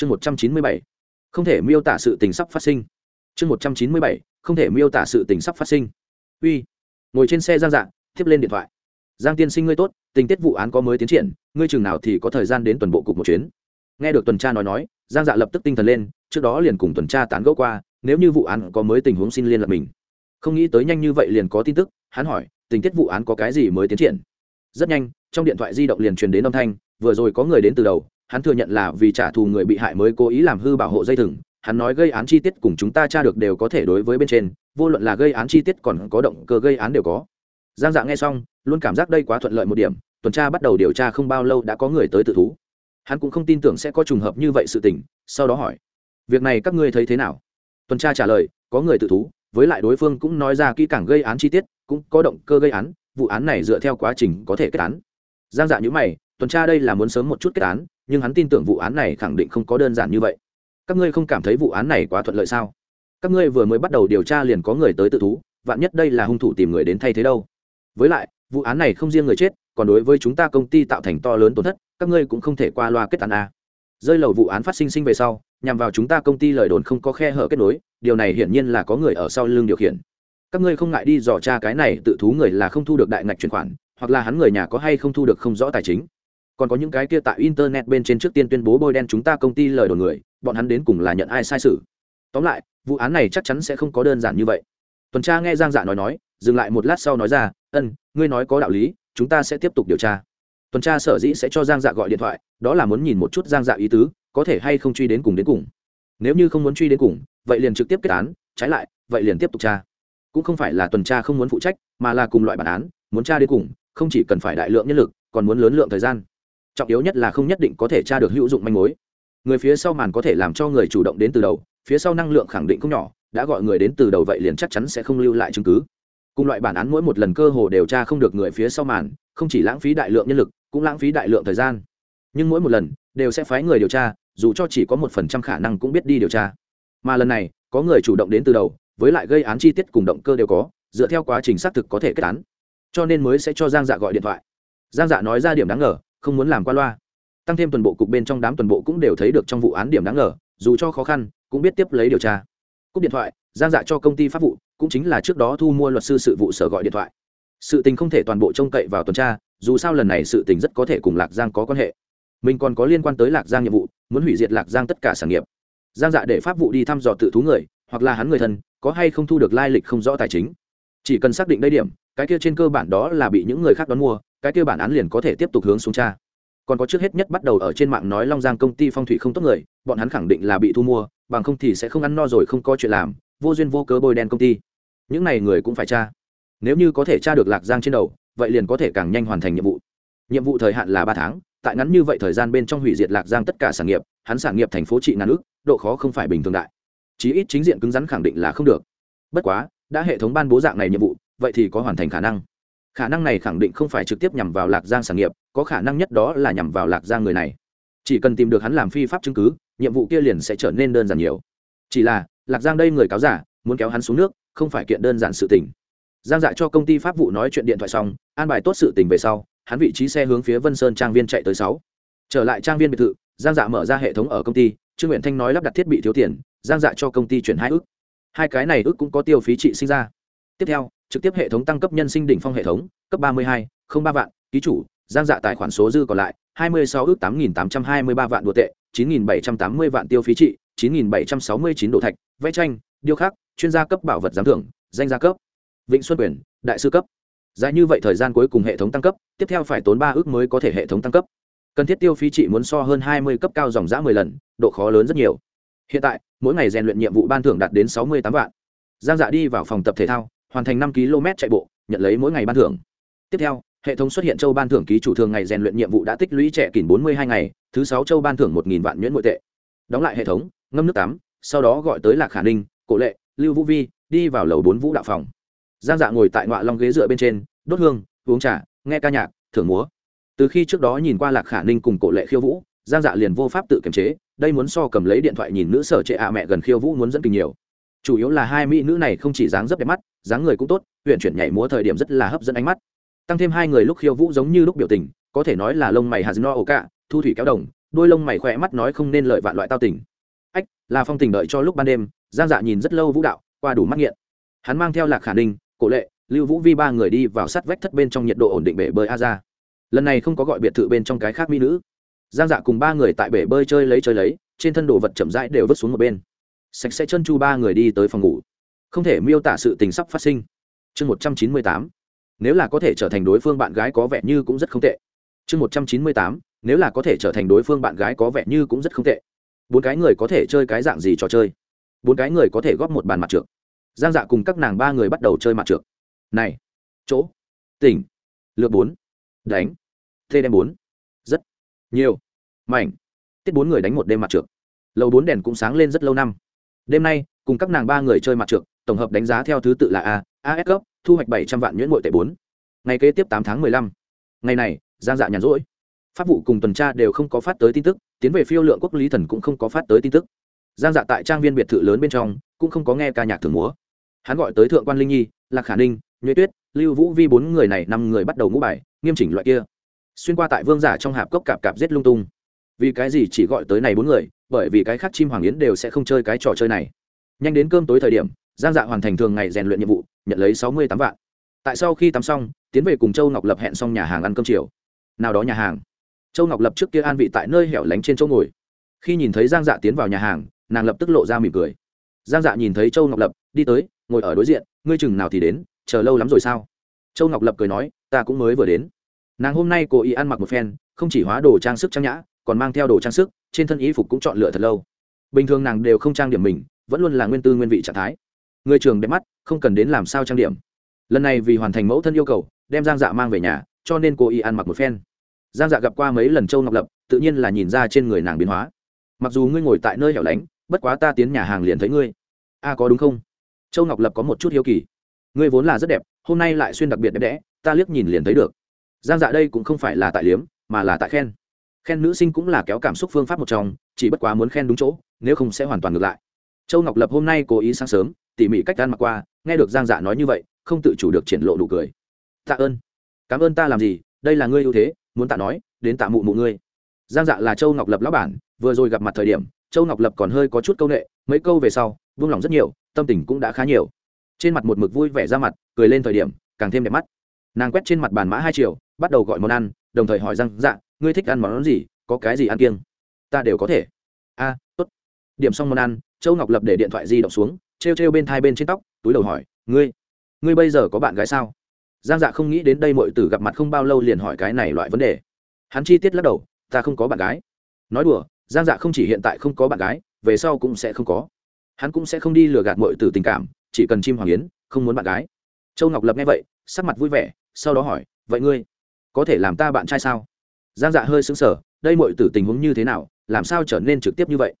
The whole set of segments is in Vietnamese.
chương một trăm chín mươi bảy. Không thể miêu tả sự tình sắp phát sinh. Chương một trăm chín mươi bảy. Không thể miêu tả sự tình sắp phát sinh. Uy. Ngồi trên xe giang dạng tiếp lên điện thoại. Giang tiên sinh ngươi tốt, tình tiết vụ án có mới tiến triển, ngươi chừng nào thì có thời gian đến tuần bộ cục một chuyến. Nghe được tuần tra nói nói, giang dạ lập tức tinh thần lên, trước đó liền cùng tuần tra tán gẫu qua, nếu như vụ án có mới tình huống xin liên lạc mình. Không nghĩ tới nhanh như vậy liền có tin tức, hắn hỏi, tình tiết vụ án có cái gì mới tiến triển? Rất nhanh, trong điện thoại di động liền truyền đến âm thanh, vừa rồi có người đến từ đầu hắn thừa nhận là vì trả thù người bị hại mới cố ý làm hư bảo hộ dây thừng, hắn nói gây án chi tiết cùng chúng ta tra được đều có thể đối với bên trên, vô luận là gây án chi tiết còn có động cơ gây án đều có. Giang dạ nghe xong, luôn cảm giác đây quá thuận lợi một điểm, tuần tra bắt đầu điều tra không bao lâu đã có người tới tự thú. Hắn cũng không tin tưởng sẽ có trùng hợp như vậy sự tình, sau đó hỏi, việc này các ngươi thấy thế nào? Tuần tra trả lời, có người tự thú, với lại đối phương cũng nói ra kỹ càng gây án chi tiết, cũng có động cơ gây án, vụ án này dựa theo quá trình có thể kết án. Giang dạ nhữ mày, tuần tra đây là muốn sớm một chút kết án nhưng hắn tin tưởng vụ án này khẳng định không có đơn giản như vậy. Các ngươi không cảm thấy vụ án này quá thuận lợi sao? Các ngươi vừa mới bắt đầu điều tra liền có người tới tự thú, vạn nhất đây là hung thủ tìm người đến thay thế đâu? Với lại, vụ án này không riêng người chết, còn đối với chúng ta công ty tạo thành to lớn tổn thất, các ngươi cũng không thể qua loa kết án a rơi lầu vụ án phát sinh sinh về sau, nhằm vào chúng ta công ty lời đồn không có khe hở kết nối, điều này hiển nhiên là có người ở sau lưng điều khiển. Các ngươi không ngại đi dò tra cái này tự thú người là không thu được đại ngạch chuyển khoản, hoặc là hắn người nhà có hay không thu được không rõ tài chính còn có những cái kia tại internet bên trên trước tiên tuyên bố bôi đen chúng ta công ty lời đồn người, bọn hắn đến cùng là nhận ai sai sự. Tóm lại, vụ án này chắc chắn sẽ không có đơn giản như vậy. Tuần tra nghe giang dạ nói nói, dừng lại một lát sau nói ra, ân, ngươi nói có đạo lý, chúng ta sẽ tiếp tục điều tra. Tuần tra sở dĩ sẽ cho giang dạ gọi điện thoại, đó là muốn nhìn một chút giang dạ ý tứ, có thể hay không truy đến cùng đến cùng. Nếu như không muốn truy đến cùng, vậy liền trực tiếp kết án, trái lại, vậy liền tiếp tục tra. Cũng không phải là tuần tra không muốn phụ trách, mà là cùng loại bản án, muốn tra đến cùng, không chỉ cần phải đại lượng nhân lực, còn muốn lớn lượng thời gian trọng yếu nhất là không nhất định có thể tra được hữu dụng manh mối. Người phía sau màn có thể làm cho người chủ động đến từ đầu, phía sau năng lượng khẳng định không nhỏ, đã gọi người đến từ đầu vậy liền chắc chắn sẽ không lưu lại chứng cứ. Cùng loại bản án mỗi một lần cơ hồ đều tra không được người phía sau màn, không chỉ lãng phí đại lượng nhân lực, cũng lãng phí đại lượng thời gian. Nhưng mỗi một lần, đều sẽ phái người điều tra, dù cho chỉ có một phần trăm khả năng cũng biết đi điều tra. Mà lần này, có người chủ động đến từ đầu, với lại gây án chi tiết cùng động cơ đều có, dựa theo quá trình xác thực có thể kết án. Cho nên mới sẽ cho giang dạ gọi điện thoại. Giang dạ nói ra điểm đáng ngờ không muốn làm qua loa. Tăng thêm tuần bộ cục bên trong đám tuần bộ cũng đều thấy được trong vụ án điểm đáng ngờ, dù cho khó khăn, cũng biết tiếp lấy điều tra. Cúp điện thoại, giang dạ cho công ty pháp vụ, cũng chính là trước đó thu mua luật sư sự vụ sở gọi điện thoại. Sự tình không thể toàn bộ trông cậy vào tuần tra, dù sao lần này sự tình rất có thể cùng lạc giang có quan hệ. Mình còn có liên quan tới lạc giang nhiệm vụ, muốn hủy diệt lạc giang tất cả sản nghiệp. Giang dạ để pháp vụ đi thăm dò tự thú người, hoặc là hắn người thân, có hay không thu được lai lịch không rõ tài chính. Chỉ cần xác định đây điểm cái kia trên cơ bản đó là bị những người khác đón mua, cái kia bản án liền có thể tiếp tục hướng xuống tra. Còn có trước hết nhất bắt đầu ở trên mạng nói long giang công ty phong thủy không tốt người, bọn hắn khẳng định là bị thu mua, bằng không thì sẽ không ăn no rồi không có chuyện làm, vô duyên vô cớ bôi đen công ty. Những này người cũng phải tra. Nếu như có thể tra được lạc giang trên đầu, vậy liền có thể càng nhanh hoàn thành nhiệm vụ. Nhiệm vụ thời hạn là ba tháng, tại ngắn như vậy thời gian bên trong hủy diệt lạc giang tất cả sản nghiệp, hắn sản nghiệp thành phố trị ngàn ước, độ khó không phải bình thường đại. Chí ít chính diện cứng rắn khẳng định là không được. Bất quá, đã hệ thống ban bố dạng này nhiệm vụ vậy thì có hoàn thành khả năng. Khả năng này khẳng định không phải trực tiếp nhằm vào lạc giang sản nghiệp, có khả năng nhất đó là nhằm vào lạc giang người này. Chỉ cần tìm được hắn làm phi pháp chứng cứ, nhiệm vụ kia liền sẽ trở nên đơn giản nhiều. Chỉ là, lạc giang đây người cáo giả, muốn kéo hắn xuống nước, không phải kiện đơn giản sự tình. Giang dạ cho công ty pháp vụ nói chuyện điện thoại xong, an bài tốt sự tình về sau, hắn vị trí xe hướng phía vân sơn trang viên chạy tới sáu. Trở lại trang viên biệt thự, giang dạ mở ra hệ thống ở công ty, trương nguyện thanh nói lắp đặt thiết bị thiếu tiền, giang dạ cho công ty chuyển hai ước. Hai cái này ước cũng có tiêu phí trị sinh ra. Tiếp theo trực tiếp hệ thống tăng cấp nhân sinh đỉnh phong hệ thống, cấp ba mươi hai, không ba vạn, ký chủ, giang dạ tài khoản số dư còn lại, hai mươi sáu ước tám nghìn tám trăm hai mươi ba vạn đồ tệ, chín nghìn bảy trăm tám mươi vạn tiêu phí trị, chín nghìn bảy trăm sáu mươi chín đồ thạch, vẽ tranh, điêu khắc, chuyên gia cấp bảo vật giám thưởng, danh gia cấp. Vịnh xuân quyền, đại sư cấp. Dài như vậy thời gian cuối cùng hệ thống tăng cấp, tiếp theo phải tốn ba ước mới có thể hệ thống tăng cấp. Cần thiết tiêu phí trị muốn so hơn hai mươi cấp cao dòng giã mười lần, độ khó lớn rất nhiều. Hiện tại, mỗi ngày rèn luyện nhiệm vụ ban thưởng đạt đến sáu mươi tám vạn. Giang dạ đi vào phòng tập thể thao hoàn thành năm km chạy bộ, nhận lấy mỗi ngày ban thưởng. Tiếp theo, hệ thống xuất hiện châu ban thưởng ký chủ thường ngày rèn luyện nhiệm vụ đã tích lũy trẻ kỷ bốn mươi hai ngày, thứ sáu châu ban thưởng một nghìn vạn nhuyễn nội tệ. Đóng lại hệ thống, ngâm nước tắm, sau đó gọi tới lạc khả ninh, cổ lệ, lưu vũ vi, đi vào lầu bốn vũ đạo phòng. Giang dạ ngồi tại ngoại long ghế dựa bên trên, đốt hương, uống trà, nghe ca nhạc, thưởng múa. Từ khi trước đó nhìn qua lạc khả ninh cùng cổ lệ khiêu vũ, giang dạ liền vô pháp tự kiềm chế, đây muốn so cầm lấy điện thoại nhìn nữ sở trệ ạ mẹ gần khiêu vũ muốn dẫn kinh nhiều. Chủ yếu là hai mỹ nữ này không chỉ dáng rất đẹp mắt dáng người cũng tốt huyện chuyển nhảy múa thời điểm rất là hấp dẫn ánh mắt. Tăng thêm hai người lúc khiêu vũ giống như lúc biểu tình, có thể nói là lông mày hà dino ổ cả thu thủy kéo đồng, đôi lông mày khỏe mắt nói không nên lợi vạn loại tao tình. Ách, là phong tình đợi cho lúc ban đêm, giang dạ nhìn rất lâu vũ đạo, qua đủ mắt nghiện. Hắn mang theo lạc khả ninh, cổ lệ, lưu vũ vi ba người đi vào sát vách thất bên trong nhiệt độ ổn định bể bơi a ra lần này không có gọi biệt thự bên trong cái khác mỹ nữ. Giang dạ cùng ba người tại bể bơi chơi lấy chơi lấy, trên thân đồ vật chậm rãi đều vứt xuống một bên. Sạch sẽ chân chu ba người đi tới phòng ngủ không thể miêu tả sự tình sắp phát sinh. Chương một trăm chín mươi tám, nếu là có thể trở thành đối phương bạn gái có vẻ như cũng rất không tệ. Chương một trăm chín mươi tám, nếu là có thể trở thành đối phương bạn gái có vẻ như cũng rất không tệ. Bốn cái người có thể chơi cái dạng gì trò chơi? Bốn cái người có thể góp một bàn mặt trượt. Giang dạ cùng các nàng ba người bắt đầu chơi mặt trượt. Này, chỗ, tỉnh lược bốn, đánh, thê đem bốn, rất nhiều, mảnh, tiết bốn người đánh một đêm mặt trượt. Lầu bốn đèn cũng sáng lên rất lâu năm. Đêm nay, cùng các nàng ba người chơi mặt trượt tổng hợp đánh giá theo thứ tự là a as cấp, thu hoạch bảy trăm vạn nhuyễn bội tệ bốn. Ngày kế tiếp tám tháng mười lăm. Ngày này, giang dạ nhàn rỗi. Pháp vụ cùng tuần tra đều không có phát tới tin tức, tiến về phiêu lượng quốc lý thần cũng không có phát tới tin tức. Giang dạ tại trang viên biệt thự lớn bên trong, cũng không có nghe ca nhạc thường múa. Hắn gọi tới thượng quan linh nhi, lạc khả ninh, nhuệ tuyết, lưu vũ vi bốn người này năm người bắt đầu ngũ bài, nghiêm chỉnh loại kia. Xuyên qua tại vương giả trong hạp cốc cạp cạp giết lung tung. Vì cái gì chỉ gọi tới này bốn người, bởi vì cái khác chim hoàng yến đều sẽ không chơi cái trò chơi này. Nhanh đến cơm tối thời điểm giang dạ hoàn thành thường ngày rèn luyện nhiệm vụ, nhận lấy sáu mươi tám vạn. Tại sau khi tắm xong, tiến về cùng châu ngọc lập hẹn xong nhà hàng ăn cơm chiều. Nào đó nhà hàng. Châu ngọc lập trước kia an vị tại nơi hẻo lánh trên chỗ ngồi. Khi nhìn thấy giang dạ tiến vào nhà hàng, nàng lập tức lộ ra mỉm cười. Giang dạ nhìn thấy châu ngọc lập, đi tới, ngồi ở đối diện, ngươi chừng nào thì đến, chờ lâu lắm rồi sao? Châu ngọc lập cười nói, ta cũng mới vừa đến. Nàng hôm nay cố ý ăn mặc một phen, không chỉ hóa đồ trang sức trang nhã, còn mang theo đồ trang sức, trên thân y phục cũng chọn lựa thật lâu. Bình thường nàng đều không trang điểm mình, vẫn luôn là nguyên tư nguyên vị trạng thái người trường đẹp mắt, không cần đến làm sao trang điểm. Lần này vì hoàn thành mẫu thân yêu cầu, đem giang dạ mang về nhà, cho nên cô y ăn mặc một phen. Giang dạ gặp qua mấy lần châu ngọc lập, tự nhiên là nhìn ra trên người nàng biến hóa. Mặc dù ngươi ngồi tại nơi hẻo lánh, bất quá ta tiến nhà hàng liền thấy ngươi. A, có đúng không? Châu ngọc lập có một chút hiếu kỳ. Ngươi vốn là rất đẹp, hôm nay lại xuyên đặc biệt đẹp đẽ, ta liếc nhìn liền thấy được. Giang dạ đây cũng không phải là tại liếm, mà là tại khen. Khen nữ sinh cũng là kéo cảm xúc phương pháp một trong, chỉ bất quá muốn khen đúng chỗ, nếu không sẽ hoàn toàn ngược lại. Châu ngọc lập hôm nay cố ý sáng sớm tỉ mỉ cách ăn mặc qua, nghe được giang dạ nói như vậy, không tự chủ được triển lộ đủ cười. Tạ ơn. Cảm ơn ta làm gì, đây là ngươi ưu thế, muốn tạ nói, đến tạ mụ mụ ngươi. Giang dạ là châu ngọc lập lão bản, vừa rồi gặp mặt thời điểm, châu ngọc lập còn hơi có chút c â u n ệ mấy câu về sau vung lòng rất nhiều, tâm tình cũng đã khá nhiều. Trên mặt một mực vui vẻ ra mặt, cười lên thời điểm, càng thêm đẹp mắt. Nàng quét trên mặt bàn mã hai triệu bắt đầu gọi món ăn, đồng thời hỏi rằng dạ ngươi thích ăn món gì, có cái gì ăn kiêng? Ta đều có thể. A, tốt. Điểm xong món ăn, châu ngọc lập để điện thoại di động xuống Trêu trêu bên thai bên trên tóc, túi đầu hỏi, ngươi ngươi bây giờ có bạn gái sao? Giang dạ không nghĩ đến đây mọi tử gặp mặt không bao lâu liền hỏi cái này loại vấn đề. Hắn chi tiết lắc đầu, ta không có bạn gái. Nói đùa, giang dạ không chỉ hiện tại không có bạn gái, về sau cũng sẽ không có. Hắn cũng sẽ không đi lừa gạt mọi tử tình cảm, chỉ cần chim hoàng yến, không muốn bạn gái. Châu ngọc lập nghe vậy, sắc mặt vui vẻ, sau đó hỏi, vậy ngươi, có thể làm ta bạn trai sao? Giang dạ hơi xứng sở đây mọi tử tình huống như thế nào, làm sao trở nên trực tiếp như vậy?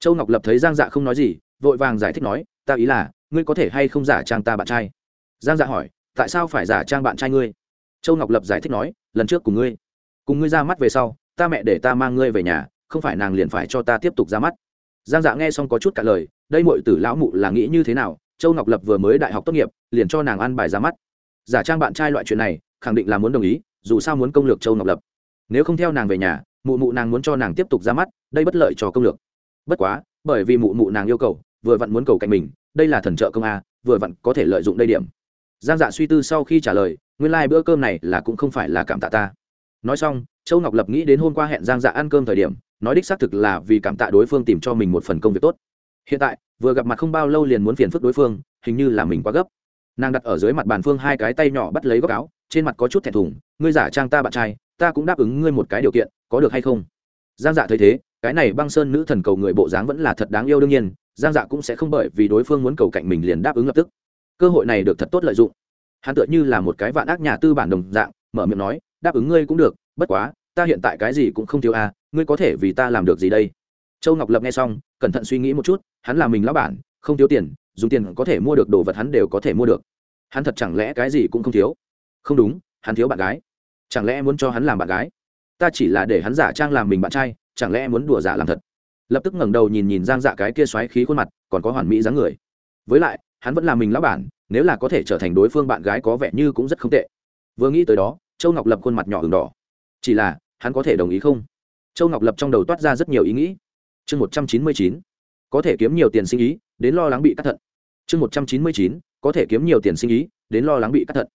Châu ngọc lập thấy giang dạ không nói gì, vội vàng giải thích nói ta ý là, ngươi có thể hay không giả trang ta bạn trai? Giang dạ hỏi, tại sao phải giả trang bạn trai ngươi? Châu ngọc lập giải thích nói, lần trước cùng ngươi cùng ngươi ra mắt về sau, ta mẹ để ta mang ngươi về nhà, không phải nàng liền phải cho ta tiếp tục ra mắt. Giang dạ nghe xong có chút cả lời, đây mọi tử lão mụ là nghĩ như thế nào? Châu ngọc lập vừa mới đại học tốt nghiệp, liền cho nàng ăn bài ra mắt. Giả trang bạn trai loại chuyện này, khẳng định là muốn đồng ý, dù sao muốn công lược châu ngọc lập. Nếu không theo nàng về nhà, mụ mụ nàng muốn cho nàng tiếp tục ra mắt, đây bất lợi cho công lược. Bất quá, bởi vì mụ mụ nàng yêu cầu, vừa vặn muốn cầu cạnh mình đây là thần trợ công a, vừa vặn có thể lợi dụng đây điểm. Giang dạ suy tư sau khi trả lời, nguyên lai、like、bữa cơm này là cũng không phải là cảm tạ ta. Nói xong, châu ngọc lập nghĩ đến hôm qua hẹn giang dạ ăn cơm thời điểm, nói đích xác thực là vì cảm tạ đối phương tìm cho mình một phần công việc tốt. Hiện tại, vừa gặp mặt không bao lâu liền muốn phiền phức đối phương, hình như là mình quá gấp. Nàng đặt ở dưới mặt bàn phương hai cái tay nhỏ bắt lấy góc áo, trên mặt có chút thẹn thùng, ngươi giả trang ta bạn trai, ta cũng đáp ứng ngươi một cái điều kiện, có được hay không? Giang dạ thấy thế, cái này băng sơn nữ thần cầu người bộ dáng vẫn là thật đáng yêu đương nhiên giang dạ cũng sẽ không bởi vì đối phương muốn cầu cạnh mình liền đáp ứng lập tức. Cơ hội này được thật tốt lợi dụng. Hắn tựa như là một cái vạn ác nhà tư bản đồng dạng, mở miệng nói, đáp ứng ngươi cũng được, bất quá, ta hiện tại cái gì cũng không thiếu à ngươi có thể vì ta làm được gì đây? Châu ngọc lập nghe xong, cẩn thận suy nghĩ một chút, hắn là mình lão bản, không thiếu tiền, dùng tiền có thể mua được đồ vật hắn đều có thể mua được. Hắn thật chẳng lẽ cái gì cũng không thiếu? Không đúng, hắn thiếu bạn gái. Chẳng lẽ muốn cho hắn làm bạn gái? Ta chỉ là để hắn giả trang làm mình bạn trai, chẳng lẽ muốn đùa giả làm thật? Lập tức ngẩng đầu nhìn nhìn giang dạ cái kia xoáy khí khuôn mặt, còn có hoàn mỹ dáng người. Với lại, hắn vẫn là mình lão bản, nếu là có thể trở thành đối phương bạn gái có vẻ như cũng rất không tệ. Vừa nghĩ tới đó, châu ngọc lập khuôn mặt nhỏ h đỏ. Chỉ là, hắn có thể đồng ý không? Châu ngọc lập trong đầu toát ra rất nhiều ý nghĩ. Chương một trăm chín mươi chín, có thể kiếm nhiều tiền sinh ý, đến lo lắng bị cắt thận. Chương một trăm chín mươi chín, có thể kiếm nhiều tiền sinh ý, đến lo lắng bị cắt thận.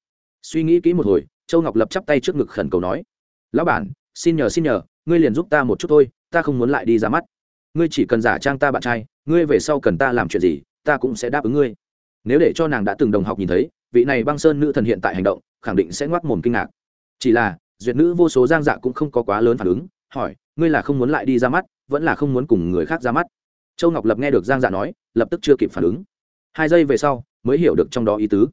Suy nghĩ kỹ một hồi, châu ngọc lập chắp tay trước ngực khẩn cầu nói. Lão bản, xin nhờ xin nhờ, ngươi liền giúp ta một chút thôi, ta không muốn lại đi ra mắt ngươi chỉ cần giả trang ta bạn trai, ngươi về sau cần ta làm chuyện gì, ta cũng sẽ đáp ứng ngươi. Nếu để cho nàng đã từng đồng học nhìn thấy, vị này băng sơn nữ thần hiện tại hành động, khẳng định sẽ ngoác mồm kinh ngạc. Chỉ là, duyệt nữ vô số giang dạ cũng không có quá lớn phản ứng, hỏi, ngươi là không muốn lại đi ra mắt, vẫn là không muốn cùng người khác ra mắt? Châu ngọc lập nghe được giang dạ nói, lập tức chưa kịp phản ứng. Hai giây về sau, mới hiểu được trong đó ý tứ.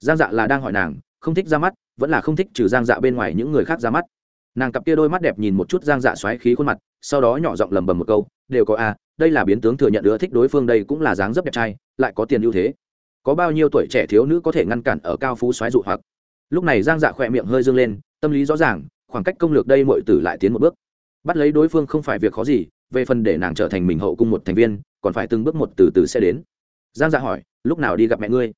Giang dạ là đang hỏi nàng, không thích ra mắt, vẫn là không thích trừ giang dạ bên ngoài những người khác ra mắt? Nàng cặp kia đôi mắt đẹp nhìn một chút giang dạ xoáy khí khuôn mặt, sau đó nhỏ giọng lầm bầm một câu, đều có a đây là biến tướng thừa nhận ưa thích đối phương đây cũng là dáng dấp đẹp trai, lại có tiền ưu thế. Có bao nhiêu tuổi trẻ thiếu nữ có thể ngăn cản ở cao phú xoáy dụ hoặc? Lúc này giang dạ khỏe miệng hơi dương lên, tâm lý rõ ràng, khoảng cách công lược đây mọi tử lại tiến một bước. Bắt lấy đối phương không phải việc khó gì, về phần để nàng trở thành mình hậu cung một thành viên, còn phải từng bước một từ từ sẽ đến. Giang dạ hỏi, lúc nào đi gặp mẹ ngươi?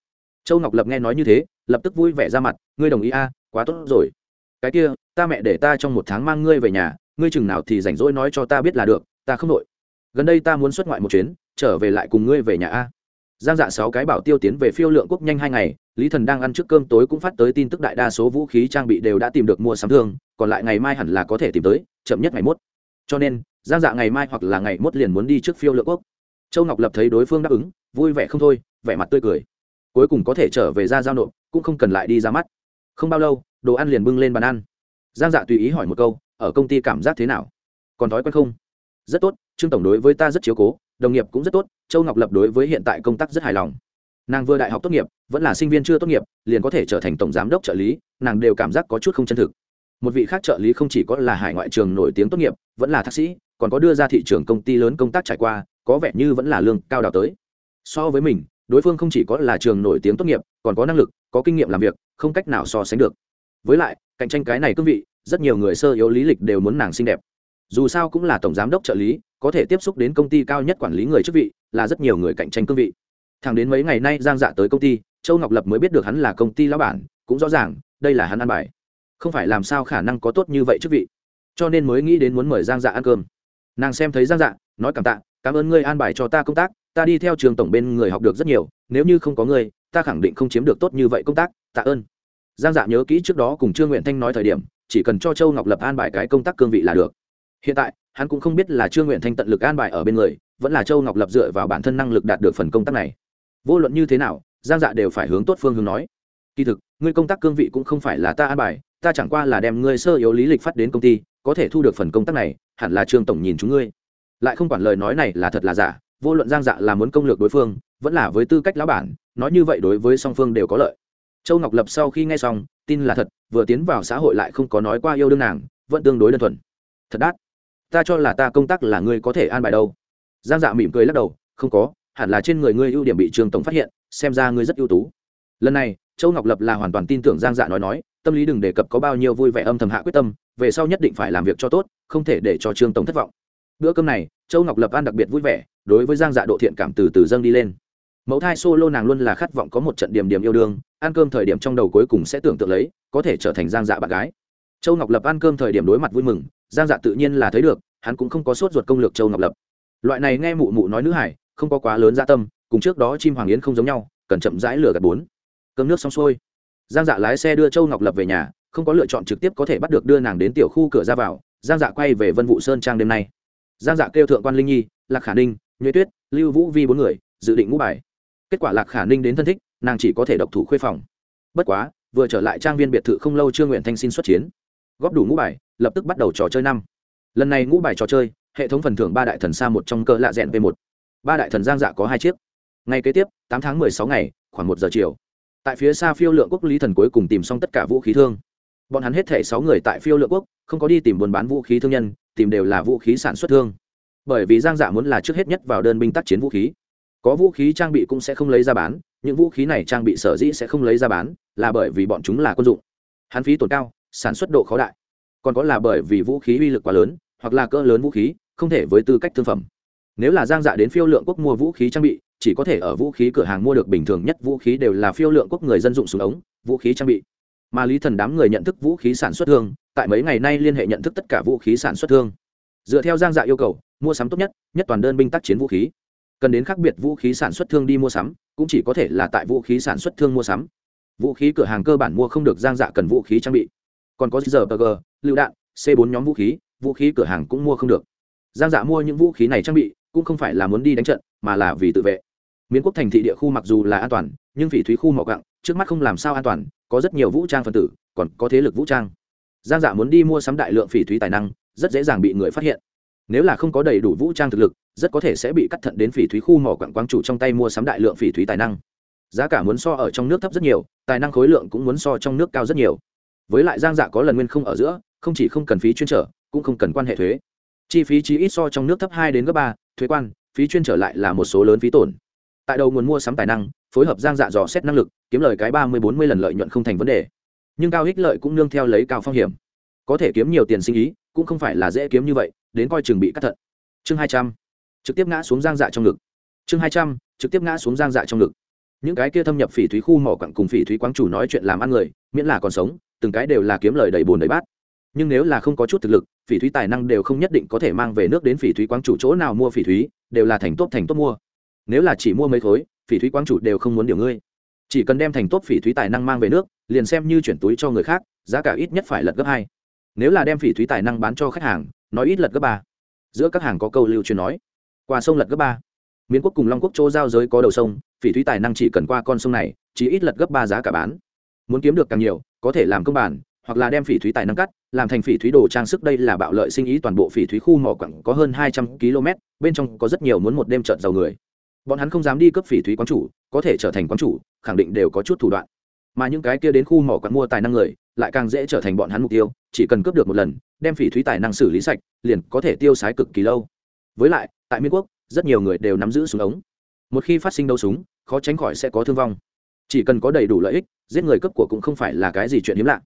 Châu ngọc lập nghe nói như thế, lập tức vui vẻ ra mặt, ngươi đồng ý a quá tốt rồi cái kia, ta mẹ để ta trong một tháng mang ngươi về nhà, ngươi chừng nào thì rảnh rỗi nói cho ta biết là được, ta không đội gần đây ta muốn xuất ngoại một chuyến, trở về lại cùng ngươi về nhà a. Giang dạ sáu cái bảo tiêu tiến về phiêu lượng quốc nhanh hai ngày, lý thần đang ăn trước cơm tối cũng phát tới tin tức đại đa số vũ khí trang bị đều đã tìm được mua sắm thương còn lại ngày mai hẳn là có thể tìm tới, chậm nhất ngày mốt. Cho nên, giang dạ ngày mai hoặc là ngày mốt liền muốn đi trước phiêu lượng quốc. Châu ngọc lập thấy đối phương đáp ứng, vui vẻ không thôi, vẻ mặt tươi cười. Cuối cùng có thể trở về ra giao nộp, cũng không cần lại đi ra mắt. Không bao lâu đồ ăn liền bưng lên bàn ăn. Giang dạ tùy ý hỏi một câu, ở công ty cảm giác thế nào? Còn thói quen không? Rất tốt, trương tổng đối với ta rất chiếu cố, đồng nghiệp cũng rất tốt, châu ngọc lập đối với hiện tại công tác rất hài lòng. Nàng vừa đại học tốt nghiệp, vẫn là sinh viên chưa tốt nghiệp, liền có thể trở thành tổng giám đốc trợ lý, nàng đều cảm giác có chút không chân thực. Một vị khác trợ lý không chỉ có là hải ngoại trường nổi tiếng tốt nghiệp, vẫn là thạc sĩ, còn có đưa ra thị trường công ty lớn công tác trải qua, có vẻ như vẫn là lương cao đào tới. So với mình, đối phương không chỉ có là trường nổi tiếng tốt nghiệp, còn có năng lực, có kinh nghiệm làm việc, không cách nào so sánh được với lại, cạnh tranh cái này cương vị, rất nhiều người sơ yếu lý lịch đều muốn nàng xinh đẹp. Dù sao cũng là tổng giám đốc trợ lý, có thể tiếp xúc đến công ty cao nhất quản lý người chức vị, là rất nhiều người cạnh tranh cương vị. Thẳng đến mấy ngày nay giang dạ tới công ty, châu ngọc lập mới biết được hắn là công ty lão bản, cũng rõ ràng, đây là hắn ăn bài. Không phải làm sao khả năng có tốt như vậy chức vị. Cho nên mới nghĩ đến muốn mời giang dạ ăn cơm. Nàng xem thấy giang dạ nói cảm tạ, cảm ơn ngươi an bài cho ta công tác, ta đi theo trường tổng bên người học được rất nhiều, nếu như không có ngươi, ta khẳng định không chiếm được tốt như vậy công tác, tạ ơn giang dạ nhớ kỹ trước đó cùng trương nguyện thanh nói thời điểm, chỉ cần cho châu ngọc lập an bài cái công tác cương vị là được. Hiện tại, hắn cũng không biết là trương nguyện thanh tận lực an bài ở bên người, vẫn là châu ngọc lập dựa vào bản thân năng lực đạt được phần công tác này. Vô luận như thế nào, giang dạ đều phải hướng tốt phương hướng nói. Kỳ thực, ngươi công tác cương vị cũng không phải là ta an bài, ta chẳng qua là đem ngươi sơ yếu lý lịch phát đến công ty, có thể thu được phần công tác này, hẳn là trương tổng nhìn chúng ngươi. Lại không quản lời nói này là thật là giả, vô luận giang dạ là muốn công lược đối phương, vẫn là với tư cách lão bản, nói như vậy đối với song phương đều có lợi châu ngọc lập sau khi nghe xong, tin là thật, vừa tiến vào xã hội lại không có nói qua yêu đương nàng, vẫn tương đối đơn thuần. Thật đắt ta cho là ta công tác là ngươi có thể an bài đâu. Giang dạ mỉm cười lắc đầu, không có, hẳn là trên người ngươi ưu điểm bị trường tổng phát hiện, xem ra ngươi rất ưu tú. Lần này, châu ngọc lập là hoàn toàn tin tưởng giang dạ nói nói, tâm lý đừng đề cập có bao nhiêu vui vẻ âm thầm hạ quyết tâm, về sau nhất định phải làm việc cho tốt, không thể để cho trương tổng thất vọng. Bữa cơm này, châu ngọc lập ăn đặc biệt vui vẻ, đối với giang dạ độ thiện cảm từ từ dâng đi lên mẫu thai solo nàng luôn là khát vọng có một trận điểm điểm yêu đương, ăn cơm thời điểm trong đầu cuối cùng sẽ tưởng tượng lấy, có thể trở thành giang dạ bạn gái. Châu ngọc lập ăn cơm thời điểm đối mặt vui mừng, giang dạ tự nhiên là thấy được, hắn cũng không có sốt ruột công lược châu ngọc lập. Loại này nghe mụ mụ nói nữ hải, không có quá lớn gia dạ tâm, cùng trước đó chim hoàng yến không giống nhau, cần chậm rãi lửa gạt bốn. Cơm nước xong xuôi. Giang dạ lái xe đưa châu ngọc lập về nhà, không có lựa chọn trực tiếp có thể bắt được đưa nàng đến tiểu khu cửa ra vào, giang dạ quay về vân vụ sơn trang đêm nay. Giang dạ kêu thượng quan linh nhi, lạc khả ninh nhuế tuyết, lưu vũ vi bốn người, dự định ngũ bài kết quả lạc khả ninh đến thân thích, nàng chỉ có thể độc thủ khuê phòng. Bất quá, vừa trở lại trang viên biệt thự không lâu trương nguyện thanh xin xuất chiến. Góp đủ ngũ bài, lập tức bắt đầu trò chơi năm. Lần này ngũ bài trò chơi, hệ thống phần thưởng ba đại thần xa một trong cỡ lạ rẽn v một. Ba đại thần giang dạ có hai chiếc. Ngày kế tiếp, tám tháng mười sáu ngày, khoảng một giờ chiều. Tại phía xa phiêu lượng quốc lý thần cuối cùng tìm xong tất cả vũ khí thương. Bọn hắn hết thể sáu người tại phiêu lượng quốc, không có đi tìm buôn bán vũ khí thương nhân, tìm đều là vũ khí sản xuất thương. Bởi vì giang dạ muốn là trước hết nhất vào đơn binh tác chiến vũ khí có vũ khí trang bị cũng sẽ không lấy ra bán, những vũ khí này trang bị sở dĩ sẽ không lấy ra bán là bởi vì bọn chúng là quân dụng. Hắn phí tồn cao, sản xuất độ khó đại. Còn có là bởi vì vũ khí uy lực quá lớn, hoặc là cỡ lớn vũ khí, không thể với tư cách thương phẩm. Nếu là giang dạ đến phiêu lượng quốc mua vũ khí trang bị, chỉ có thể ở vũ khí cửa hàng mua được bình thường nhất vũ khí đều là phiêu lượng quốc người dân dụng súng ống, vũ khí trang bị. Mà lý thần đám người nhận thức vũ khí sản xuất thương, tại mấy ngày nay liên hệ nhận thức tất cả vũ khí sản xuất thương. Dựa theo giang dạ yêu cầu, mua sắm tốt nhất nhất toàn đơn binh tác chiến vũ khí cần đến khác biệt vũ khí sản xuất thương đi mua sắm, cũng chỉ có thể là tại vũ khí sản xuất thương mua sắm. Vũ khí cửa hàng cơ bản mua không được giang dạ cần vũ khí trang bị. Còn có giờ g, lựu đạn, c 4 nhóm vũ khí vũ khí cửa hàng cũng mua không được. Giang dạ mua những vũ khí này trang bị, cũng không phải là muốn đi đánh trận, mà là vì tự vệ. Miến quốc thành thị địa khu mặc dù là an toàn, nhưng phỉ thúy khu mỏ gặng, trước mắt không làm sao an toàn, có rất nhiều vũ trang phân tử, còn có thế lực vũ trang. Giang dạ muốn đi mua sắm đại lượng phỉ thúy tài năng, rất dễ dàng bị người phát hiện nếu là không có đầy đủ vũ trang thực lực, rất có thể sẽ bị cắt thận đến phỉ thúy khu mỏ quặng quang chủ trong tay mua sắm đại lượng phỉ thúy tài năng. Giá cả muốn so ở trong nước thấp rất nhiều, tài năng khối lượng cũng muốn so trong nước cao rất nhiều. Với lại giang dạ có lần nguyên không ở giữa, không chỉ không cần phí chuyên trở, cũng không cần quan hệ thuế. Chi phí chỉ ít so trong nước thấp hai đến gấp ba, thuế quan, phí chuyên trở lại là một số lớn phí tổn. Tại đầu nguồn mua sắm tài năng, phối hợp giang dạ dò xét năng lực, kiếm lời cái ba mươi bốn mươi lần lợi nhuận không thành vấn đề. Nhưng cao ích lợi cũng nương theo lấy cao phong hiểm. Có thể kiếm nhiều tiền sinh ý, cũng không phải là dễ kiếm như vậy đến coi chừng bị cắt thận. Chương hai trăm. Trực tiếp ngã xuống giang dạ trong ngực. Chương hai trăm, trực tiếp ngã xuống giang dạ trong ngực. Những cái kia thâm nhập phỉ thúy khu mỏ quặng cùng phỉ thúy quáng chủ nói chuyện làm ăn người, miễn là còn sống, từng cái đều là kiếm lời đầy bồn đầy bát. Nhưng nếu là không có chút thực lực, phỉ thúy tài năng đều không nhất định có thể mang về nước đến phỉ thúy quáng chủ chỗ nào mua phỉ thúy, đều là thành tốt thành tốt mua. Nếu là chỉ mua mấy khối, phỉ thúy quáng chủ đều không muốn điều ngươi. Chỉ cần đem thành tốt phỉ thúy tài năng mang về nước, liền xem như chuyển túi cho người khác, giá cả ít nhất phải lật gấp hai nếu là đem phỉ thúy tài năng bán cho khách hàng, nói ít lật gấp ba. Giữa các hàng có câu lưu truyền nói, qua sông lật gấp ba. Miến quốc cùng long quốc chỗ giao giới có đầu sông, phỉ thúy tài năng chỉ cần qua con sông này, chỉ ít lật gấp ba giá cả bán. Muốn kiếm được càng nhiều, có thể làm công bản, hoặc là đem phỉ thúy tài năng cắt, làm thành phỉ thúy đồ trang sức. Đây là bạo lợi sinh ý, toàn bộ phỉ thúy khu mỏ quặng có hơn hai trăm km, bên trong có rất nhiều muốn một đêm trợn giàu người. Bọn hắn không dám đi cướp phỉ thúy quán chủ, có thể trở thành quán chủ, khẳng định đều có chút thủ đoạn. Mà những cái kia đến khu mỏ quặng mua tài năng người lại càng dễ trở thành bọn hắn mục tiêu, chỉ cần cướp được một lần, đem phỉ thúy tài năng xử lý sạch, liền có thể tiêu sái cực kỳ lâu. Với lại, tại miên quốc, rất nhiều người đều nắm giữ súng ống. Một khi phát sinh đấu súng, khó tránh khỏi sẽ có thương vong. Chỉ cần có đầy đủ lợi ích, giết người cấp của cũng không phải là cái gì chuyện hiếm lạ.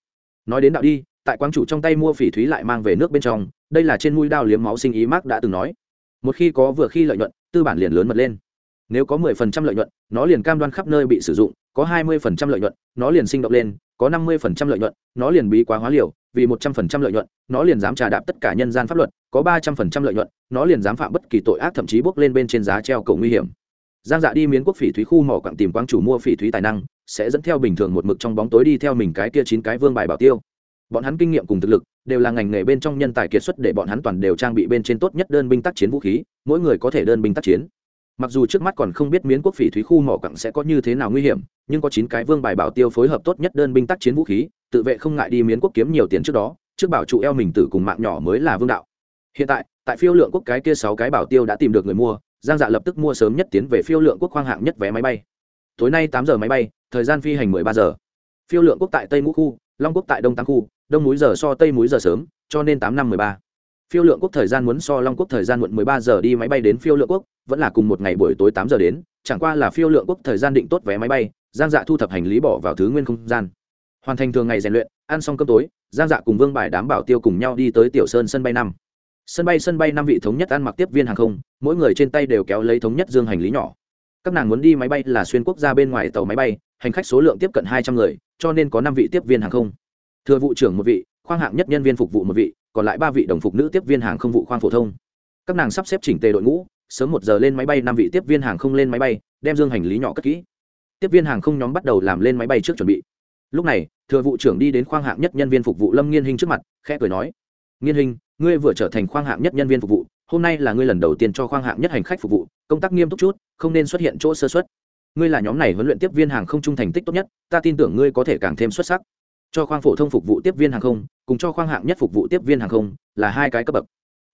Nói đến đạo đi, tại quang chủ trong tay mua phỉ thúy lại mang về nước bên trong, đây là trên mũi đao liếm máu sinh ý mark đã từng nói. Một khi có vừa khi lợi nhuận, tư bản liền lớn mật lên. Nếu có 10% lợi nhuận, nó liền cam đoan khắp nơi bị sử dụng, có 20% lợi nhuận, nó liền sinh động lên có 50% lợi nhuận, nó liền bí quá hóa liều, vì 100% lợi nhuận, nó liền dám trà đạp tất cả nhân gian pháp luật, có 300% lợi nhuận, nó liền dám phạm bất kỳ tội ác thậm chí bước lên bên trên giá treo cầu nguy hiểm. Giang dạ đi miến quốc phỉ thúy khu mỏ quặng tìm quang chủ mua phỉ thúy tài năng, sẽ dẫn theo bình thường một mực trong bóng tối đi theo mình cái kia chín cái vương bài bảo tiêu. Bọn hắn kinh nghiệm cùng thực lực, đều là ngành nghề bên trong nhân tài kiệt xuất để bọn hắn toàn đều trang bị bên trên tốt nhất đơn binh tác chiến vũ khí, mỗi người có thể đơn binh tác chiến mặc dù trước mắt còn không biết miến quốc phỉ thúy khu mỏ quặng sẽ có như thế nào nguy hiểm, nhưng có chín cái vương bài bảo tiêu phối hợp tốt nhất đơn binh tác chiến vũ khí, tự vệ không ngại đi miến quốc kiếm nhiều tiền trước đó, trước bảo trụ eo mình tử cùng mạng nhỏ mới là vương đạo. Hiện tại tại phiêu lượng quốc cái kia sáu cái bảo tiêu đã tìm được người mua, giang dạ lập tức mua sớm nhất tiến về phiêu lượng quốc khoang hạng nhất vé máy bay. Tối nay tám giờ máy bay, thời gian phi hành mười ba giờ. Phiêu lượng quốc tại tây ngũ khu, long quốc tại đông tăng khu, đông múi giờ so tây múi giờ sớm, cho nên tám năm mười ba phiêu lượng quốc thời gian muốn so long quốc thời gian muộn mười ba giờ đi máy bay đến phiêu lượng quốc, vẫn là cùng một ngày buổi tối tám giờ đến, chẳng qua là phiêu lượng quốc thời gian định tốt vé máy bay, giang dạ thu thập hành lý bỏ vào thứ nguyên không gian. Hoàn thành thường ngày rèn luyện, ăn xong cơm tối, giang dạ cùng vương bài đám bảo tiêu cùng nhau đi tới tiểu sơn sân bay năm. Sân bay sân bay năm vị thống nhất ăn mặc tiếp viên hàng không, mỗi người trên tay đều kéo lấy thống nhất dương hành lý nhỏ. Các nàng muốn đi máy bay là xuyên quốc gia bên ngoài tàu máy bay, hành khách số lượng tiếp cận hai trăm người, cho nên có năm vị tiếp viên hàng không. Thừa vụ trưởng một vị, khoang hạng nhất nhân viên phục vụ một vị còn lại ba vị đồng phục nữ tiếp viên hàng không vụ khoang phổ thông. Các nàng sắp xếp chỉnh tề đội ngũ, sớm một giờ lên máy bay, năm vị tiếp viên hàng không lên máy bay, đem dương hành lý nhỏ cất kỹ. Tiếp viên hàng không nhóm bắt đầu làm lên máy bay trước chuẩn bị. Lúc này, thừa vụ trưởng đi đến khoang hạng nhất nhân viên phục vụ lâm nghiên hình trước mặt, khẽ cười nói, nghiên hình ngươi vừa trở thành khoang hạng nhất nhân viên phục vụ, hôm nay là ngươi lần đầu tiên cho khoang hạng nhất hành khách phục vụ, công tác nghiêm túc chút, không nên xuất hiện chỗ sơ xuất ngươi là nhóm này huấn luyện tiếp viên hàng không trung thành tích tốt nhất, ta tin tưởng ngươi có thể càng thêm xuất sắc cho khoang phổ thông phục vụ tiếp viên hàng không, cùng cho khoang hạng nhất phục vụ tiếp viên hàng không là hai cái cấp bậc.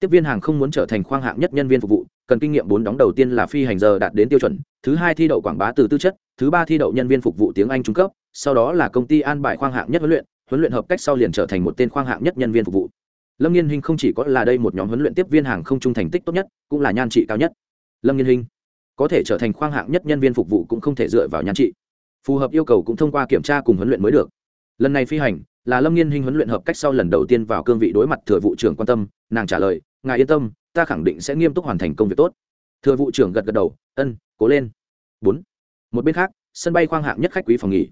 Tiếp viên hàng không muốn trở thành khoang hạng nhất nhân viên phục vụ, cần kinh nghiệm bốn đóng đầu tiên là phi hành giờ đạt đến tiêu chuẩn, thứ hai thi đậu quảng bá từ tư chất, thứ ba thi đậu nhân viên phục vụ tiếng anh trung cấp, sau đó là công ty an bài khoang hạng nhất huấn luyện huấn luyện hợp cách sau liền trở thành một tên khoang hạng nhất nhân viên phục vụ. Lâm nghiên hinh không chỉ có là đây một nhóm huấn luyện tiếp viên hàng không trung thành tích tốt nhất, cũng là nhan trị cao nhất. Lâm nghiên hinh có thể trở thành khoang hạng nhất nhân viên phục vụ cũng không thể dựa vào nhan trị. Phù hợp yêu cầu cũng thông qua kiểm tra cùng huấn luyện mới được lần này phi hành, là lâm nghiên hinh huấn luyện hợp cách sau lần đầu tiên vào cương vị đối mặt thừa vụ trưởng quan tâm, nàng trả lời, ngài yên tâm, ta khẳng định sẽ nghiêm túc hoàn thành công việc tốt. Thừa vụ trưởng gật gật đầu, ân, cố lên. Bốn, một bên khác, sân bay khoang hạng nhất khách quý phòng nghỉ.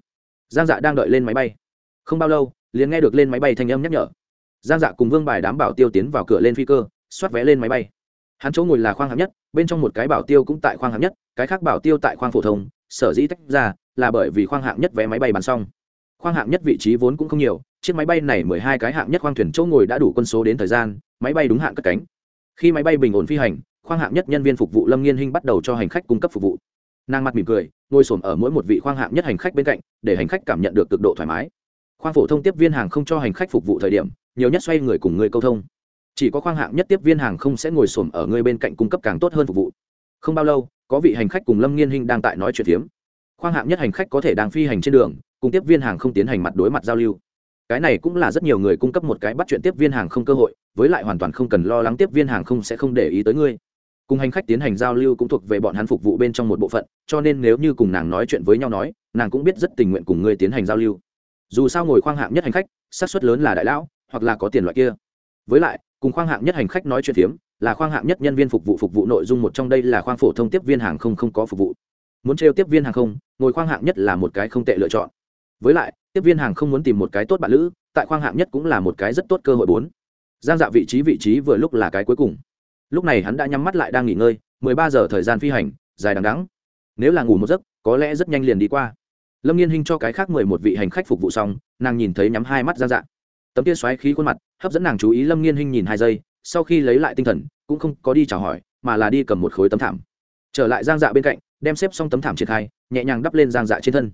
Giang dạ đang đợi lên máy bay. Không bao lâu, liền nghe được lên máy bay thanh âm nhắc nhở. Giang dạ cùng vương bài đám bảo tiêu tiến vào cửa lên phi cơ xoát vé lên máy bay. Hắn chỗ ngồi là khoang hạng nhất, bên trong một cái bảo tiêu cũng tại khoang hạng nhất, cái khác bảo tiêu tại khoang phổ thông, sở dĩ tách ra là bởi vì khoang hạng nhất vé máy bay bán xong khoang hạng nhất vị trí vốn cũng không nhiều, chiếc máy bay này mười hai cái hạng nhất khoang thuyền chỗ ngồi đã đủ quân số đến thời gian, máy bay đúng hạn cất cánh. Khi máy bay bình ổn phi hành, khoang hạng nhất nhân viên phục vụ lâm nghiên hinh bắt đầu cho hành khách cung cấp phục vụ. Nàng mặt mỉm cười, ngồi s ở mỗi một vị khoang hạng nhất hành khách bên cạnh, để hành khách cảm nhận được cực độ thoải mái. Khoang phổ thông tiếp viên hàng không cho hành khách phục vụ thời điểm, nhiều nhất xoay người cùng người câu thông. Chỉ có khoang hạng nhất tiếp viên hàng không sẽ ngồi s ở người bên cạnh cung cấp càng tốt hơn phục vụ. Không bao lâu, có vị hành khách cùng lâm nghiên hinh đang tại nói chuyện phiếm. Khoang hạng nhất hành khách có thể đang phi hành trên đường cùng tiếp viên hàng không tiến hành mặt đối mặt giao lưu. Cái này cũng là rất nhiều người cung cấp một cái bắt chuyện tiếp viên hàng không cơ hội, với lại hoàn toàn không cần lo lắng tiếp viên hàng không sẽ không để ý tới ngươi. Cùng hành khách tiến hành giao lưu cũng thuộc về bọn hắn phục vụ bên trong một bộ phận, cho nên nếu như cùng nàng nói chuyện với nhau nói, nàng cũng biết rất tình nguyện cùng ngươi tiến hành giao lưu. Dù sao ngồi khoang hạng nhất hành khách, xác suất lớn là đại lão, hoặc là có tiền loại kia. Với lại, cùng khoang hạng nhất hành khách nói chuyện phiếm là khoang hạng nhất nhân viên phục vụ phục vụ nội dung một trong đây là khoang phổ thông tiếp viên hàng không không có phục vụ. Muốn trêu tiếp viên hàng không, ngồi khoang hạng nhất là một cái không tệ lựa chọn với lại, tiếp viên hàng không muốn tìm một cái tốt bạn lữ, tại khoang hạng nhất cũng là một cái rất tốt cơ hội bốn. Giang dạ vị trí vị trí vừa lúc là cái cuối cùng. Lúc này hắn đã nhắm mắt lại đang nghỉ ngơi, mười ba giờ thời gian phi hành, dài đằng đắng nếu là ngủ một giấc, có lẽ rất nhanh liền đi qua. Lâm nghiên hinh cho cái khác mười một vị hành khách phục vụ xong, nàng nhìn thấy nhắm hai mắt giang dạ. Tấm tia xoáy khí khuôn mặt, hấp dẫn nàng chú ý lâm nghiên hinh nhìn hai giây, sau khi lấy lại tinh thần, cũng không có đi chào hỏi, mà là đi cầm một khối tấm thảm. Trở lại giang dạ bên cạnh, đem xếp xong tấm thảm triển khai, nhẹ nhàng đắp lên giang dạ trên thân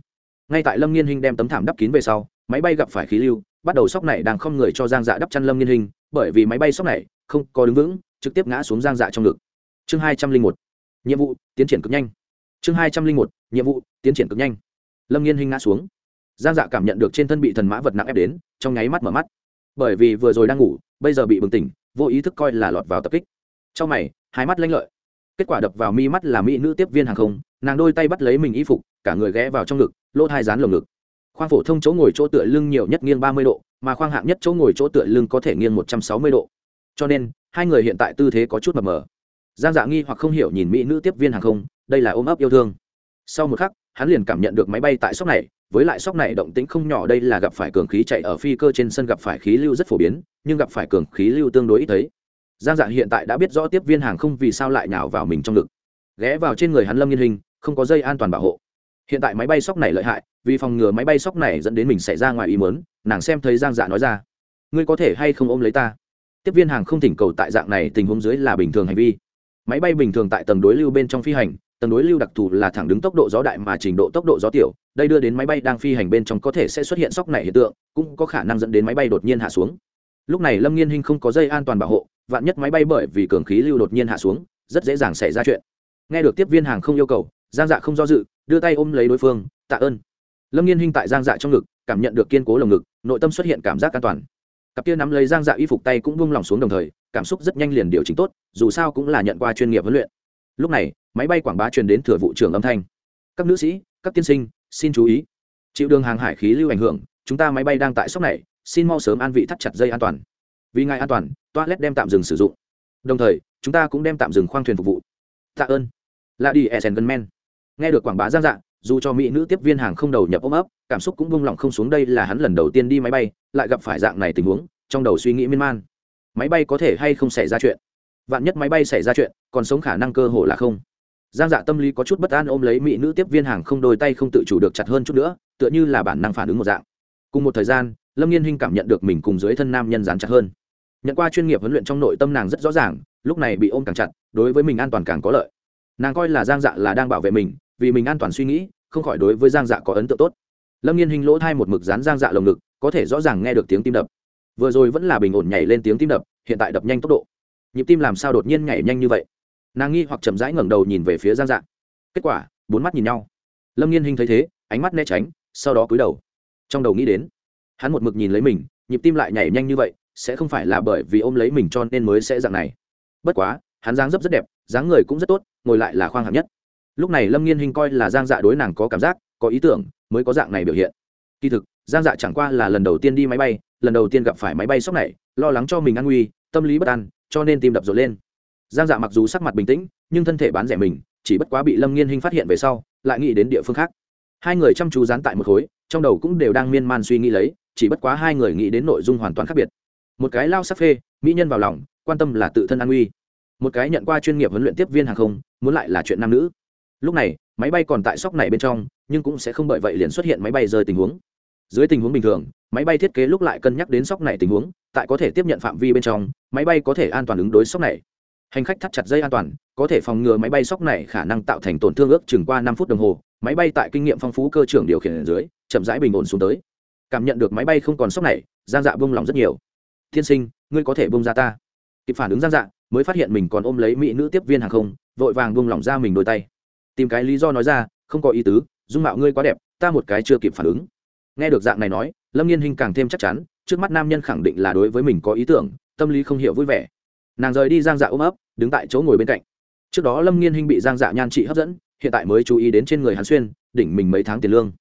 ngay tại lâm nghiên hinh đem tấm thảm đắp kín về sau, máy bay gặp phải khí lưu, bắt đầu sóc này đang không người cho giang dạ đắp chăn lâm nghiên hinh, bởi vì máy bay sóc này không có đứng vững, trực tiếp ngã xuống giang dạ trong ngực. Chương hai trăm linh một, nhiệm vụ, tiến triển cực nhanh. Chương hai trăm linh một, nhiệm vụ, tiến triển cực nhanh. Lâm nghiên hinh ngã xuống. Giang dạ cảm nhận được trên thân bị thần mã vật nặng ép đến, trong nháy mắt mở mắt. Bởi vì vừa rồi đang ngủ, bây giờ bị bừng tỉnh, vô ý thức coi là lọt vào tập kích. Trong mày, hai mắt lanh lợi. Kết quả đập vào mi mắt là mỹ nữ tiếp viên hàng không nàng đôi tay bắt lấy mình y phục, cả người ghé vào trong ngực, lỗ thai dán lồng ngực. Khoang phổ thông chỗ ngồi chỗ tựa lưng nhiều nhất nghiêng ba mươi độ, mà khoang hạng nhất chỗ ngồi chỗ tựa lưng có thể nghiêng một trăm sáu mươi độ. Cho nên, hai người hiện tại tư thế có chút mập mờ. Giang dạ nghi hoặc không hiểu nhìn mỹ nữ tiếp viên hàng không, đây là ôm ấp yêu thương. Sau một khắc, hắn liền cảm nhận được máy bay tại sóc này, với lại sóc này động tĩnh không nhỏ đây là gặp phải cường khí chạy ở phi cơ trên sân gặp phải khí lưu rất phổ biến, nhưng gặp phải cường khí lưu tương đối ít thấy. Giang dạ hiện tại đã biết rõ tiếp viên hàng không vì sao lại nhào vào mình trong ngực. Ghé vào trên người hắn lâm nghiên hình không có dây an toàn bảo hộ. Hiện tại máy bay sóc này lợi hại, vì phòng ngừa máy bay sóc này dẫn đến mình xảy ra ngoài ý mớn nàng xem thấy giang dạ nói ra. Ngươi có thể hay không ôm lấy ta? Tiếp viên hàng không thỉnh cầu tại dạng này tình huống dưới là bình thường hành vi. Máy bay bình thường tại tầng đối lưu bên trong phi hành, tầng đối lưu đặc thù là thẳng đứng tốc độ gió đại mà trình độ tốc độ gió tiểu, đây đưa đến máy bay đang phi hành bên trong có thể sẽ xuất hiện sóc này hiện tượng, cũng có khả năng dẫn đến máy bay đột nhiên hạ xuống. Lúc này lâm nghiên hinh không có dây an toàn bảo hộ, vạn nhất máy bay bởi vì cường khí lưu đột nhiên hạ xuống, rất dễ dàng xảy ra chuyện. Nghe được tiếp viên hàng không yêu cầu giang dạ không do dự, đưa tay ôm lấy đối phương, tạ ơn. Lâm nghiên hinh tại giang dạ trong ngực, cảm nhận được kiên cố lồng ngực, nội tâm xuất hiện cảm giác an toàn. Cặp kia nắm lấy giang dạ y phục tay cũng buông lỏng xuống đồng thời, cảm xúc rất nhanh liền điều chỉnh tốt, dù sao cũng là nhận qua chuyên nghiệp huấn luyện. Lúc này, máy bay quảng bá truyền đến thừa vụ trưởng âm thanh. Các nữ sĩ, các tiên sinh, xin chú ý. Chịu đường hàng hải khí lưu ảnh hưởng, chúng ta máy bay đang tại sóc này, xin mau sớm an vị thắt chặt dây an toàn. Vì ngài an toàn, toilet đem tạm dừng sử dụng. Đồng thời, chúng ta cũng đem tạm dừng khoang thuyền phục vụ. Tạ ơn. Là đi, essen gunman nghe được quảng bá giang dạng dù cho mỹ nữ tiếp viên hàng không đầu nhập ôm ấp, cảm xúc cũng buông lỏng không xuống đây là hắn lần đầu tiên đi máy bay, lại gặp phải dạng này tình huống, trong đầu suy nghĩ miên man. Máy bay có thể hay không xảy ra chuyện? Vạn nhất máy bay xảy ra chuyện, còn sống khả năng cơ hội là không. Giang dạ tâm lý có chút bất an ôm lấy mỹ nữ tiếp viên hàng không đôi tay không tự chủ được chặt hơn chút nữa, tựa như là bản năng phản ứng một dạng. Cùng một thời gian, lâm nghiên hinh cảm nhận được mình cùng dưới thân nam nhân dán chặt hơn. Nhận qua chuyên nghiệp huấn luyện trong nội tâm nàng rất rõ ràng, lúc này bị ôm càng chặt, đối với mình an toàn càng có lợi. Nàng coi là giang dạ là đang bảo vệ mình vì mình an toàn suy nghĩ, không khỏi đối với giang dạ có ấn tượng tốt. Lâm nghiên hình lỗ thai một mực dán giang dạ lồng ngực, có thể rõ ràng nghe được tiếng tim đập. Vừa rồi vẫn là bình ổn nhảy lên tiếng tim đập, hiện tại đập nhanh tốc độ. Nhịp tim làm sao đột nhiên nhảy nhanh như vậy? Nàng nghi hoặc chậm rãi ngẩng đầu nhìn về phía giang dạ. Kết quả, bốn mắt nhìn nhau. Lâm nghiên hình thấy thế, ánh mắt né tránh, sau đó cúi đầu. Trong đầu nghĩ đến, hắn một mực nhìn lấy mình, nhịp tim lại nhảy nhanh như vậy, sẽ không phải là bởi vì ôm lấy mình cho nên mới sẽ dạng này. Bất quá, hắn dáng dấp rất đẹp, dáng người cũng rất tốt, ngồi lại là khoang hạng nhất lúc này lâm nghiên hình coi là giang dạ đối nàng có cảm giác, có ý tưởng, mới có dạng này biểu hiện. Kỳ thực, giang dạ chẳng qua là lần đầu tiên đi máy bay, lần đầu tiên gặp phải máy bay sốc này, lo lắng cho mình an nguy, tâm lý bất an, cho nên tim đập rộn lên. Giang dạ mặc dù sắc mặt bình tĩnh, nhưng thân thể bán rẻ mình, chỉ bất quá bị lâm nghiên hình phát hiện về sau, lại nghĩ đến địa phương khác. Hai người chăm chú dán tại một khối, trong đầu cũng đều đang miên man suy nghĩ lấy, chỉ bất quá hai người nghĩ đến nội dung hoàn toàn khác biệt. Một cái lao sắc phê, mỹ nhân vào lòng, quan tâm là tự thân an nguy. Một cái nhận qua chuyên nghiệp huấn luyện tiếp viên hàng không, muốn lại là chuyện nam nữ lúc này, máy bay còn tại sóc này bên trong, nhưng cũng sẽ không bởi vậy liền xuất hiện máy bay rơi tình huống. Dưới tình huống bình thường, máy bay thiết kế lúc lại cân nhắc đến sóc này tình huống, tại có thể tiếp nhận phạm vi bên trong, máy bay có thể an toàn ứng đối sóc này. Hành khách thắt chặt dây an toàn, có thể phòng ngừa máy bay sóc này khả năng tạo thành tổn thương ước chừng qua năm phút đồng hồ, máy bay tại kinh nghiệm phong phú cơ trưởng điều khiển ở dưới, chậm rãi bình ổn xuống tới. Cảm nhận được máy bay không còn sóc này, giang dạ bông lòng rất nhiều. Tiên sinh, ngươi có thể bông ra ta. Kịp phản ứng giang dạ mới phát hiện mình còn ôm lấy mỹ nữ tiếp viên hàng không, vội vàng bông lòng ra mình đôi tay tìm cái lý do nói ra, không có ý tứ, dung mạo ngươi quá đẹp, ta một cái chưa kịp phản ứng. Nghe được dạng này nói, lâm nghiên hình càng thêm chắc chắn, trước mắt nam nhân khẳng định là đối với mình có ý tưởng, tâm lý không hiểu vui vẻ. Nàng rời đi giang dạ ôm ấp, đứng tại chỗ ngồi bên cạnh. Trước đó lâm nghiên hình bị giang dạ nhan trị hấp dẫn, hiện tại mới chú ý đến trên người hắn xuyên, đỉnh mình mấy tháng tiền lương.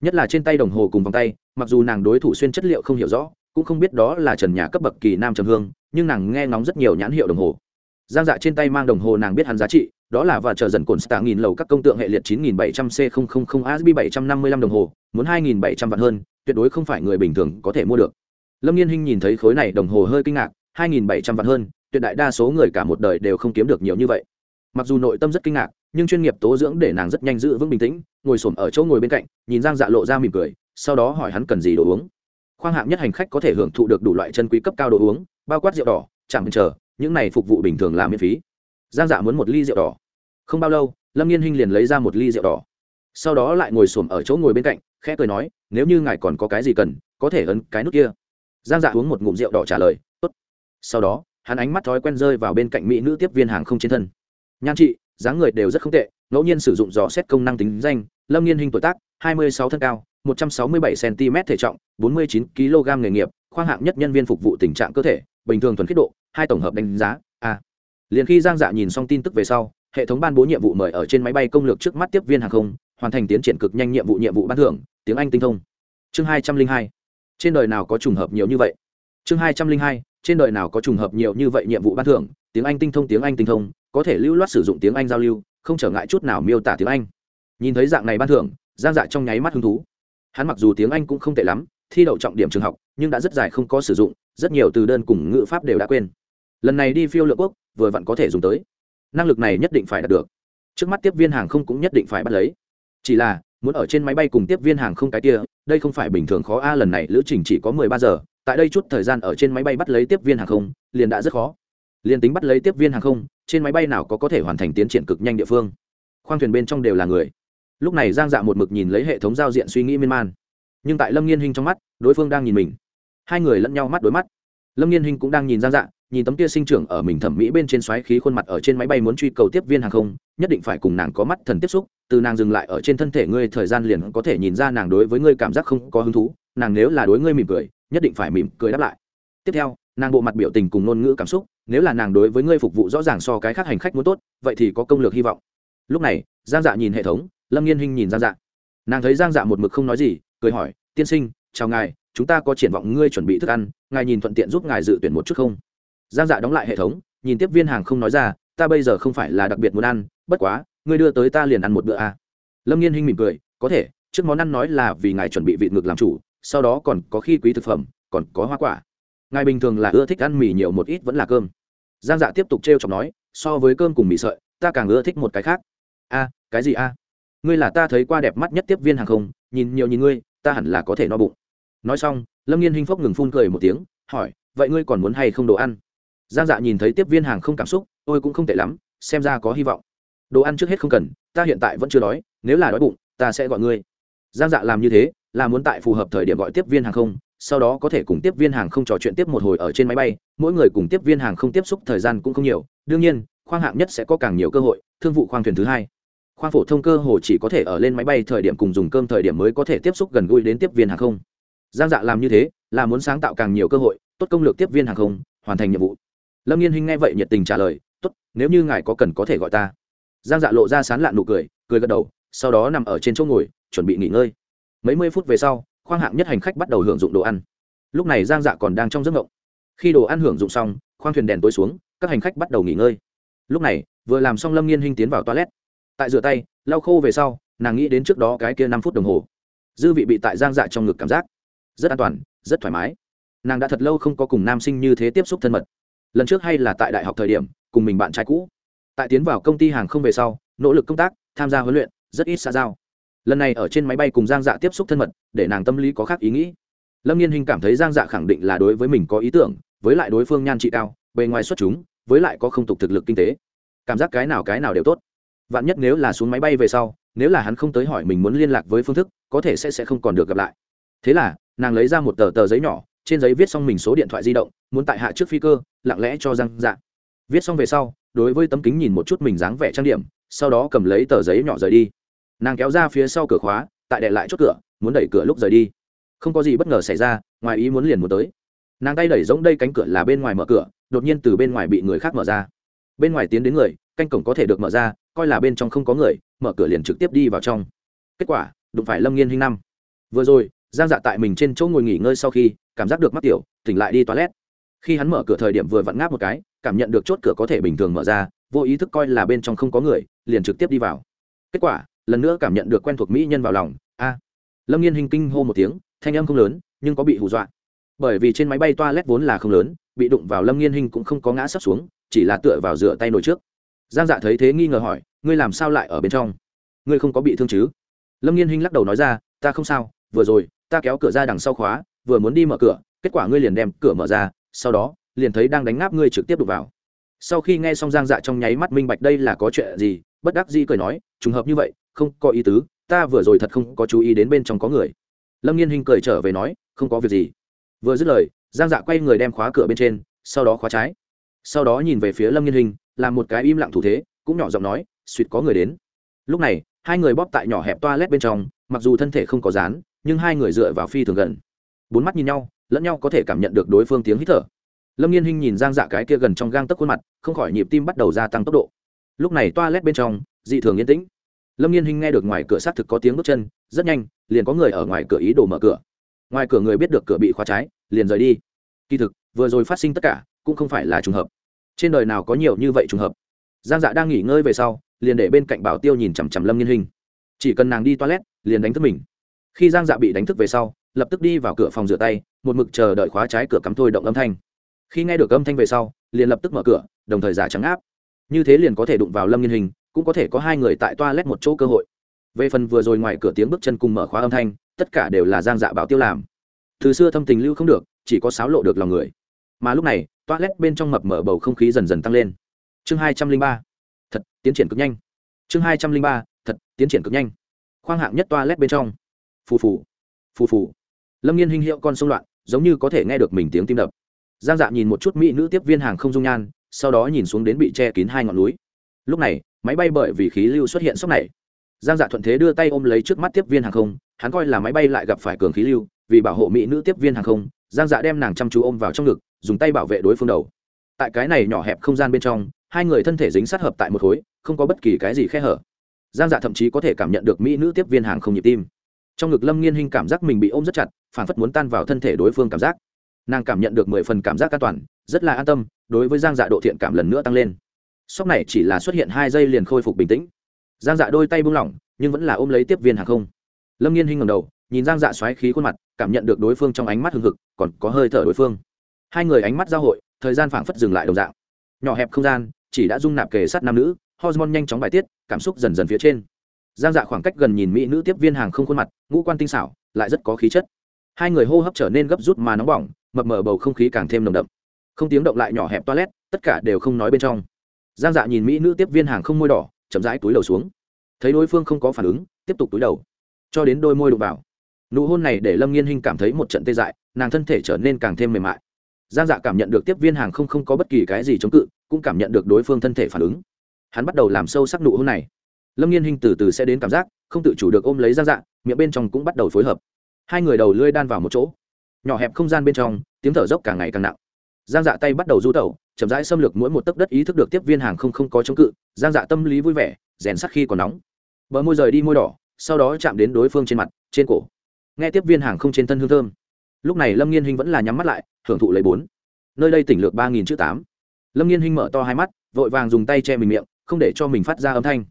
Nhất là trên tay đồng hồ cùng vòng tay, mặc dù nàng đối thủ xuyên chất liệu không hiểu rõ, cũng không biết đó là trần nhà cấp bậc kỳ nam trầm hương, nhưng nàng nghe ngóng rất nhiều nhãn hiệu đồng hồ. Giang dạ trên tay mang đồng hồ nàng biết hắn giá trị đó là và chờ dần cồn stạ nghìn lầu các công tượng hệ liệt chín nghìn bảy trăm c không không không asb bảy trăm năm mươi lăm đồng hồ, muốn hai nghìn bảy trăm vạn hơn, tuyệt đối không phải người bình thường có thể mua được. Lâm nghiên hinh nhìn thấy khối này đồng hồ hơi kinh ngạc, hai nghìn bảy trăm vạn hơn, tuyệt đại đa số người cả một đời đều không kiếm được nhiều như vậy. Mặc dù nội tâm rất kinh ngạc, nhưng chuyên nghiệp tố dưỡng để nàng rất nhanh giữ vững bình tĩnh, ngồi xổm ở chỗ ngồi bên cạnh, nhìn giang dạ lộ ra mỉm cười, sau đó hỏi hắn cần gì đồ uống. Khoang hạng nhất hành khách có thể hưởng thụ được đủ loại chân quý cấp cao đồ uống, bao quát rượu đỏ chẳng chờ, những này phục vụ bình thường là miễn phí giang dạ muốn một ly rượu đỏ. Không bao lâu, lâm nghiên hinh liền lấy ra một ly rượu đỏ. Sau đó lại ngồi xổm ở chỗ ngồi bên cạnh, khẽ cười nói, nếu như ngài còn có cái gì cần, có thể ấn cái nút kia. Giang dạ uống một ngụm rượu đỏ trả lời, tốt. Sau đó, hắn ánh mắt thói quen rơi vào bên cạnh mỹ nữ tiếp viên hàng không trên thân. Nhan trị dáng người đều rất không tệ, ngẫu nhiên sử dụng dò xét công năng tính danh, lâm nghiên hình tuổi tác, hai mươi sáu thân cao, một trăm sáu mươi bảy cm thể trọng, bốn mươi chín kg nghề nghiệp, khoang hạng nhất nhân viên phục vụ tình trạng cơ thể, bình thường thuần khiết độ, hai tổng hợp đánh giá, a liền khi giang dạ nhìn xong tin tức về sau, hệ thống ban bố nhiệm vụ mời ở trên máy bay công lược trước mắt tiếp viên hàng không, hoàn thành tiến triển cực nhanh nhiệm vụ nhiệm vụ ban thưởng, tiếng anh tinh thông. Chương hai trăm linh hai. Trên đời nào có trùng hợp nhiều như vậy? Chương hai trăm linh hai, trên đời nào có trùng hợp nhiều như vậy nhiệm vụ ban thưởng, tiếng anh tinh thông, tiếng anh tinh thông, có thể lưu loát sử dụng tiếng anh giao lưu, không trở ngại chút nào miêu tả tiếng anh. Nhìn thấy dạng này ban thưởng, giang dạ trong nháy mắt hứng thú. Hắn mặc dù tiếng anh cũng không tệ lắm, thi đậu trọng điểm trường học, nhưng đã rất dài không có sử dụng, rất nhiều từ đơn cùng ngữ pháp đều đã quên lần này đi phiêu lượng quốc, vừa vặn có thể dùng tới. Năng lực này nhất định phải đạt được. Trước mắt tiếp viên hàng không cũng nhất định phải bắt lấy. Chỉ là, muốn ở trên máy bay cùng tiếp viên hàng không cái kia, đây không phải bình thường khó. A, lần này lữ trình chỉ có mười ba giờ. Tại đây chút thời gian ở trên máy bay bắt lấy tiếp viên hàng không, liền đã rất khó. Liền tính bắt lấy tiếp viên hàng không, trên máy bay nào có có thể hoàn thành tiến triển cực nhanh địa phương. Khoang thuyền bên trong đều là người. Lúc này giang dạ một mực nhìn lấy hệ thống giao diện suy nghĩ miên man. Nhưng tại lâm nghiên hinh trong mắt, đối phương đang nhìn mình. Hai người lẫn nhau mắt đối mắt. Lâm nghiên hinh cũng đang nhìn giang dạ nhìn tấm kia sinh trưởng ở mình thẩm mỹ bên trên xoáy khí khuôn mặt ở trên máy bay muốn truy cầu tiếp viên hàng không, nhất định phải cùng nàng có mắt thần tiếp xúc, từ nàng dừng lại ở trên thân thể ngươi thời gian liền có thể nhìn ra nàng đối với ngươi cảm giác không có hứng thú, nàng nếu là đối ngươi mỉm cười, nhất định phải mỉm cười đáp lại. Tiếp theo, nàng bộ mặt biểu tình cùng ngôn ngữ cảm xúc, nếu là nàng đối với ngươi phục vụ rõ ràng so cái khác hành khách muốn tốt, vậy thì có công lược hy vọng. Lúc này, giang dạ nhìn hệ thống, lâm nghiên hinh nhìn giang dạ. Nàng thấy giang dạ một mực không nói gì, cười hỏi, tiên sinh, chào ngài, chúng ta có triển vọng ngươi chuẩn bị thức ăn, ngài nhìn thuận tiện giúp ngài dự tuyển một chút không? Giang dạ đóng lại hệ thống, nhìn tiếp viên hàng không nói ra, ta bây giờ không phải là đặc biệt muốn ăn, bất quá, ngươi đưa tới ta liền ăn một bữa à. lâm nghiên hinh mỉm cười, có thể, trước món ăn nói là vì ngài chuẩn bị vị ngực làm chủ, sau đó còn có khi quý thực phẩm, còn có hoa quả. Ngài bình thường là ưa thích ăn mì nhiều một ít vẫn là cơm. Giang dạ tiếp tục t r e o chọc nói, so với cơm cùng mì sợi, ta càng ưa thích một cái khác. A, cái gì a? Ngươi là ta thấy qua đẹp mắt nhất tiếp viên hàng không, nhìn nhiều nhìn ngươi, ta hẳn là có thể no bụng. Nói xong, lâm nghiên hinh phốc ngừng phun cười một tiếng, hỏi, vậy ngươi còn muốn hay không đồ ăn? Giang dạ nhìn thấy tiếp viên hàng không cảm xúc, tôi cũng không tệ lắm, xem ra có hy vọng. Đồ ăn trước hết không cần, ta hiện tại vẫn chưa đói, nếu là đói bụng, ta sẽ gọi ngươi. Giang dạ làm như thế, là muốn tại phù hợp thời điểm gọi tiếp viên hàng không, sau đó có thể cùng tiếp viên hàng không trò chuyện tiếp một hồi ở trên máy bay, mỗi người cùng tiếp viên hàng không tiếp xúc thời gian cũng không nhiều, đương nhiên, khoang hạng nhất sẽ có càng nhiều cơ hội, thương vụ khoang thuyền thứ hai. Khoang phổ thông cơ hồ chỉ có thể ở lên máy bay thời điểm cùng dùng cơm thời điểm mới có thể tiếp xúc gần gũi đến tiếp viên hàng không. Giang dạ làm như thế, là muốn sáng tạo càng nhiều cơ hội, tốt công lược tiếp viên hàng không, hoàn thành nhiệm vụ lâm nghiên hinh nghe vậy nhiệt tình trả lời, tốt, nếu như ngài có cần có thể gọi ta. Giang dạ lộ ra sán lạn nụ cười cười gật đầu, sau đó nằm ở trên chỗ ngồi, chuẩn bị nghỉ ngơi. Mấy mươi phút về sau, khoang hạng nhất hành khách bắt đầu hưởng dụng đồ ăn. Lúc này giang dạ còn đang trong giấc ngộng. Khi đồ ăn hưởng dụng xong, khoang thuyền đèn tối xuống, các hành khách bắt đầu nghỉ ngơi. Lúc này, vừa làm xong lâm nghiên hinh tiến vào toilet. Tại rửa tay, lau khô về sau, nàng nghĩ đến trước đó cái kia năm phút đồng hồ. Dư vị bị tại giang dạ trong ngực cảm giác rất an toàn, rất thoải mái. Nàng đã thật lâu không có cùng nam sinh như thế tiếp xúc thân mật lần trước hay là tại đại học thời điểm, cùng mình bạn trai cũ. Tại tiến vào công ty hàng không về sau, nỗ lực công tác, tham gia huấn luyện, rất ít xa giao. Lần này ở trên máy bay cùng giang dạ tiếp xúc thân mật, để nàng tâm lý có khác ý nghĩ. Lâm nghiên hình cảm thấy giang dạ khẳng định là đối với mình có ý tưởng, với lại đối phương nhan trị cao, bề ngoài xuất chúng, với lại có không tục thực lực kinh tế. Cảm giác cái nào cái nào đều tốt. Vạn nhất nếu là xuống máy bay về sau, nếu là hắn không tới hỏi mình muốn liên lạc với phương thức, có thể sẽ sẽ không còn được gặp lại. Thế là, nàng lấy ra một tờ tờ giấy nhỏ trên giấy viết xong mình số điện thoại di động, muốn tại hạ trước phi cơ, lặng lẽ cho răng dạ. Viết xong về sau, đối với tấm kính nhìn một chút mình dáng vẻ trang điểm, sau đó cầm lấy tờ giấy nhỏ rời đi. Nàng kéo ra phía sau cửa khóa, tại đệ lại chốt cửa, muốn đẩy cửa lúc rời đi. Không có gì bất ngờ xảy ra, ngoài ý muốn liền muốn tới. Nàng tay đẩy giống đây cánh cửa là bên ngoài mở cửa, đột nhiên từ bên ngoài bị người khác mở ra. Bên ngoài tiến đến người, canh cổng có thể được mở ra, coi là bên trong không có người, mở cửa liền trực tiếp đi vào trong. Kết quả, đụng phải lâm nghiên hinh năm. Vừa rồi giang dạ tại mình trên chỗ ngồi nghỉ ngơi sau khi, cảm giác được mắc tiểu, tỉnh lại đi toilet. Khi hắn mở cửa thời điểm vừa vặn ngáp một cái, cảm nhận được chốt cửa có thể bình thường mở ra, vô ý thức coi là bên trong không có người, liền trực tiếp đi vào. Kết quả, lần nữa cảm nhận được quen thuộc mỹ nhân vào lòng. A. Lâm nghiên hình kinh hô một tiếng, thanh âm không lớn, nhưng có bị hù dọa. Bởi vì trên máy bay toilet vốn là không lớn, bị đụng vào lâm nghiên hình cũng không có ngã sấp xuống, chỉ là tựa vào rửa tay nổi trước. Giang dạ thấy thế nghi ngờ hỏi, ngươi làm sao lại ở bên trong? Ngươi không có bị thương chứ? Lâm nghiên hình lắc đầu nói ra, ta không sao, vừa rồi ta kéo cửa ra đằng sau khóa, vừa muốn đi mở cửa, kết quả ngươi liền đem cửa mở ra, sau đó, liền thấy đang đánh ngáp ngươi trực tiếp đục vào. Sau khi nghe xong giang dạ trong nháy mắt minh bạch đây là có chuyện gì, bất đắc dĩ cười nói, trùng hợp như vậy, không có ý tứ, ta vừa rồi thật không có chú ý đến bên trong có người. Lâm nghiên hình cười trở về nói, không có việc gì. Vừa dứt lời, giang dạ quay người đem khóa cửa bên trên, sau đó khóa trái. Sau đó nhìn về phía lâm nghiên hình, làm một cái im lặng thủ thế, cũng nhỏ giọng nói suýt có người đến. Lúc này, hai người bóp tại nhỏ hẹp toilet bên trong, mặc dù thân thể không có dán nhưng hai người dựa vào phi thường gần. Bốn mắt nhìn nhau, lẫn nhau có thể cảm nhận được đối phương tiếng hít thở. Lâm nghiên hinh nhìn giang dạ cái kia gần trong gang tấc khuôn mặt, không khỏi nhịp tim bắt đầu gia tăng tốc độ. Lúc này toa lét bên trong, dị thường yên tĩnh. Lâm nghiên hinh nghe được ngoài cửa xác thực có tiếng bước chân, rất nhanh, liền có người ở ngoài cửa ý đồ mở cửa. Ngoài cửa người biết được cửa bị khóa trái, liền rời đi. Kỳ thực, vừa rồi phát sinh tất cả, cũng không phải là trùng hợp. Trên đời nào có nhiều như vậy trùng hợp? Giang dạ đang nghỉ ngơi về sau, liền để bên cạnh bảo tiêu nhìn chằm chằm lâm nghiên hình chỉ cần nàng đi toilet, liền đánh thức mình khi giang dạ bị đánh thức về sau, lập tức đi vào cửa phòng rửa tay, một mực chờ đợi khóa trái cửa cắm thôi động âm thanh. Khi nghe được âm thanh về sau, liền lập tức mở cửa, đồng thời giả trắng áp. Như thế liền có thể đụng vào lâm nghiên hình, cũng có thể có hai người tại Toa Lét một chỗ cơ hội. Về phần vừa rồi ngoài cửa tiếng bước chân cùng mở khóa âm thanh, tất cả đều là giang dạ bảo tiêu làm. Từ xưa thâm tình lưu không được, chỉ có sáo lộ được lòng người. Mà lúc này Toa Lét bên trong mập mở bầu không khí dần dần tăng lên. Chương hai trăm linh ba. Thật, tiến triển cực nhanh. Chương hai trăm linh ba. Thật, tiến triển cực nhanh. Khoang hạng nhất Toa Lét bên trong phù phù phù phù. Lâm nghiên hình hiệu con sông loạn, giống như có thể nghe được mình tiếng tim đập. Giang dạ nhìn một chút mỹ nữ tiếp viên hàng không dung nhan, sau đó nhìn xuống đến bị che kín hai ngọn núi. Lúc này, máy bay bởi vì khí lưu xuất hiện sốc này. Giang dạ thuận thế đưa tay ôm lấy trước mắt tiếp viên hàng không, hắn coi là máy bay lại gặp phải cường khí lưu, vì bảo hộ mỹ nữ tiếp viên hàng không, giang dạ đem nàng chăm chú ôm vào trong ngực, dùng tay bảo vệ đối phương đầu. Tại cái này nhỏ hẹp không gian bên trong, hai người thân thể dính sát hợp tại một khối, không có bất kỳ cái gì khe hở. Giang dạ thậm chí có thể cảm nhận được mỹ nữ tiếp viên hàng không nhịp tim trong ngực lâm nghiên hinh cảm giác mình bị ôm rất chặt phản phất muốn tan vào thân thể đối phương cảm giác nàng cảm nhận được mười phần cảm giác an toàn rất là an tâm đối với giang dạ độ thiện cảm lần nữa tăng lên sóc này chỉ là xuất hiện hai giây liền khôi phục bình tĩnh giang dạ đôi tay buông lỏng nhưng vẫn là ôm lấy tiếp viên hàng không lâm nghiên hinh ngầm đầu nhìn giang dạ xoáy khí khuôn mặt cảm nhận được đối phương trong ánh mắt hừng hực còn có hơi thở đối phương hai người ánh mắt giao hội thời gian phảng phất dừng lại đồng dạng nhỏ hẹp không gian chỉ đã dung nạp kề sát nam nữ hormone nhanh chóng bài tiết cảm xúc dần dần phía trên giang dạ khoảng cách gần nhìn mỹ nữ tiếp viên hàng không khuôn mặt, ngũ quan tinh xảo, lại rất có khí chất. Hai người hô hấp trở nên gấp rút mà nóng bỏng, mập mờ bầu không khí càng thêm nồng đậm. Không tiếng động lại nhỏ hẹp toilet, tất cả đều không nói bên trong. Giang dạ nhìn mỹ nữ tiếp viên hàng không môi đỏ, chậm rãi túi đầu xuống. Thấy đối phương không có phản ứng, tiếp tục túi đầu. Cho đến đôi môi đụng vào. Nụ hôn này để lâm nghiên hinh cảm thấy một trận tê dại, nàng thân thể trở nên càng thêm mềm mại. Giang dạ cảm nhận được tiếp viên hàng không không có bất kỳ cái gì chống cự, cũng cảm nhận được đối phương thân thể phản ứng. Hắn bắt đầu làm sâu sắc nụ hôn này lâm nghiên hinh từ từ sẽ đến cảm giác, không tự chủ được ôm lấy giang dạ miệng bên trong cũng bắt đầu phối hợp. Hai người đầu lưỡi đan vào một chỗ. Nhỏ hẹp không gian bên trong, tiếng thở dốc càng ngày càng nặng. Giang dạ tay bắt đầu du tẩu, chậm rãi xâm lược mỗi một tấc đất ý thức được tiếp viên hàng không không có chống cự, giang dạ tâm lý vui vẻ, rèn sắc khi còn nóng. Bờ môi rời đi môi đỏ, sau đó chạm đến đối phương trên mặt, trên cổ. Nghe tiếp viên hàng không trên thân hương thơm. Lúc này lâm nghiên hinh vẫn là nhắm mắt lại, hưởng thụ lấy bốn. Nơi đây tỉnh lược ba nghìn chữ tám. Lâm nghiên hinh mở to hai mắt, vội vàng dùng tay che mình miệng, không để cho mình phát ra âm thanh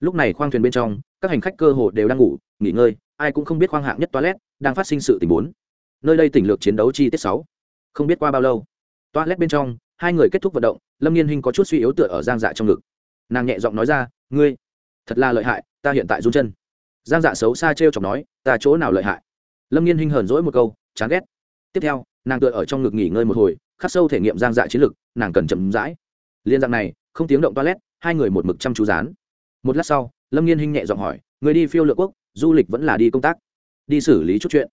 lúc này khoang thuyền bên trong, các hành khách cơ hồ đều đang ngủ, nghỉ ngơi, ai cũng không biết khoang hạng nhất toilet đang phát sinh sự tình bốn. Nơi đây tỉnh lược chiến đấu chi tiết sáu. Không biết qua bao lâu, toilet bên trong, hai người kết thúc vận động, lâm nghiên hinh có chút suy yếu tựa ở giang dạ trong ngực. Nàng nhẹ giọng nói ra, ngươi, thật là lợi hại, ta hiện tại run chân. Giang dạ xấu xa t r e o chọc nói, ta chỗ nào lợi hại? Lâm nghiên hinh hờn dỗi một câu, chán ghét. Tiếp theo, nàng tựa ở trong ngực nghỉ ngơi một hồi, khắc sâu thể nghiệm giang dạ chiến lực, nàng cần chậm rãi. Liên dạng này, không tiếng động toilet, hai người một mực chăm chú rán một lát sau, lâm nghiên hinh nhẹ giọng hỏi, người đi phiêu lượng quốc, du lịch vẫn là đi công tác? Đi xử lý chút chuyện.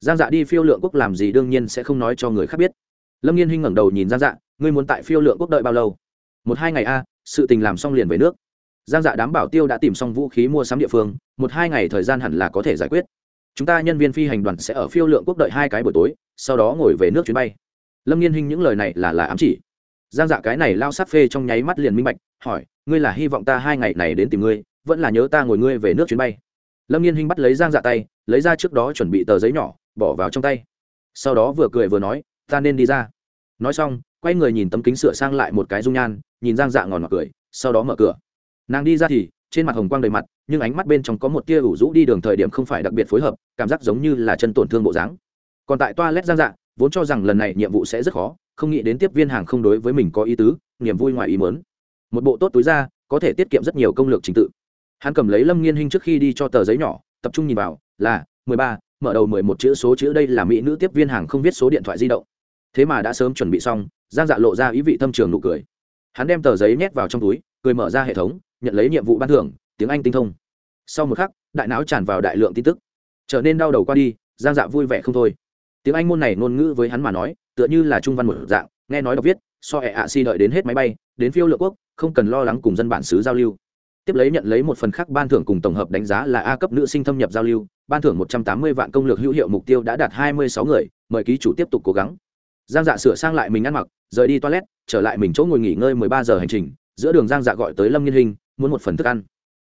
Giang dạ đi phiêu lượng quốc làm gì đương nhiên sẽ không nói cho người khác biết. Lâm nghiên hinh ngẩng đầu nhìn giang dạ ngươi muốn tại phiêu lượng quốc đợi bao lâu? Một hai ngày a, sự tình làm xong liền về nước. Giang dạ đám bảo tiêu đã tìm xong vũ khí mua sắm địa phương, một hai ngày thời gian hẳn là có thể giải quyết. Chúng ta nhân viên phi hành đoàn sẽ ở phiêu lượng quốc đợi hai cái buổi tối, sau đó ngồi về nước chuyến bay. Lâm nghiên hinh những lời này là là ám chỉ. Giang dạ cái này lao sát phê trong nháy mắt liền minh bạch, hỏi ngươi là hy vọng ta hai ngày này đến tìm ngươi, vẫn là nhớ ta ngồi ngươi về nước chuyến bay. Lâm nghiên hinh bắt lấy giang dạ tay, lấy ra trước đó chuẩn bị tờ giấy nhỏ, bỏ vào trong tay. Sau đó vừa cười vừa nói, ta nên đi ra. Nói xong, quay người nhìn tấm kính sửa sang lại một cái dung nhan, nhìn giang dạ ngòn ngọt cười, sau đó mở cửa. Nàng đi ra thì, trên mặt hồng quang đầy mặt, nhưng ánh mắt bên trong có một tia ủ rũ đi đường thời điểm không phải đặc biệt phối hợp, cảm giác giống như là chân tổn thương bộ dáng. Còn tại toa lét giang dạ vốn cho rằng lần này nhiệm vụ sẽ rất khó, không nghĩ đến tiếp viên hàng không đối với mình có ý tứ, niềm vui ngoài ý mớn một bộ tốt túi ra, có thể tiết kiệm rất nhiều công lược trình tự. Hắn cầm lấy lâm nghiên hinh trước khi đi cho tờ giấy nhỏ, tập trung nhìn vào, là, mười ba, mở đầu mười một chữ số chữ đây là mỹ nữ tiếp viên hàng không viết số điện thoại di động. Thế mà đã sớm chuẩn bị xong, giang dạ lộ ra ý vị thâm trường nụ cười. Hắn đem tờ giấy nhét vào trong túi, cười mở ra hệ thống, nhận lấy nhiệm vụ ban thưởng, tiếng anh tinh thông. Sau một khắc, đại não tràn vào đại lượng tin tức. Trở nên đau đầu qua đi, giang dạ vui vẻ không thôi. Tiếng anh môn này ngôn ngữ với hắn mà nói, tựa như là trung văn một dạng, nghe nói đọc viết so hệ ạ si đợi đến hết máy bay, đến phiêu lựa quốc, không cần lo lắng cùng dân bản xứ giao lưu. Tiếp lấy nhận lấy một phần khác ban thưởng cùng tổng hợp đánh giá là a cấp nữ sinh thâm nhập giao lưu, ban thưởng một trăm tám mươi vạn công lược hữu hiệu mục tiêu đã đạt hai mươi sáu người, mời ký chủ tiếp tục cố gắng. Giang dạ sửa sang lại mình ăn mặc, rời đi toilet, trở lại mình chỗ ngồi nghỉ ngơi mười ba giờ hành trình, giữa đường giang dạ gọi tới lâm nghiên hình, muốn một phần thức ăn.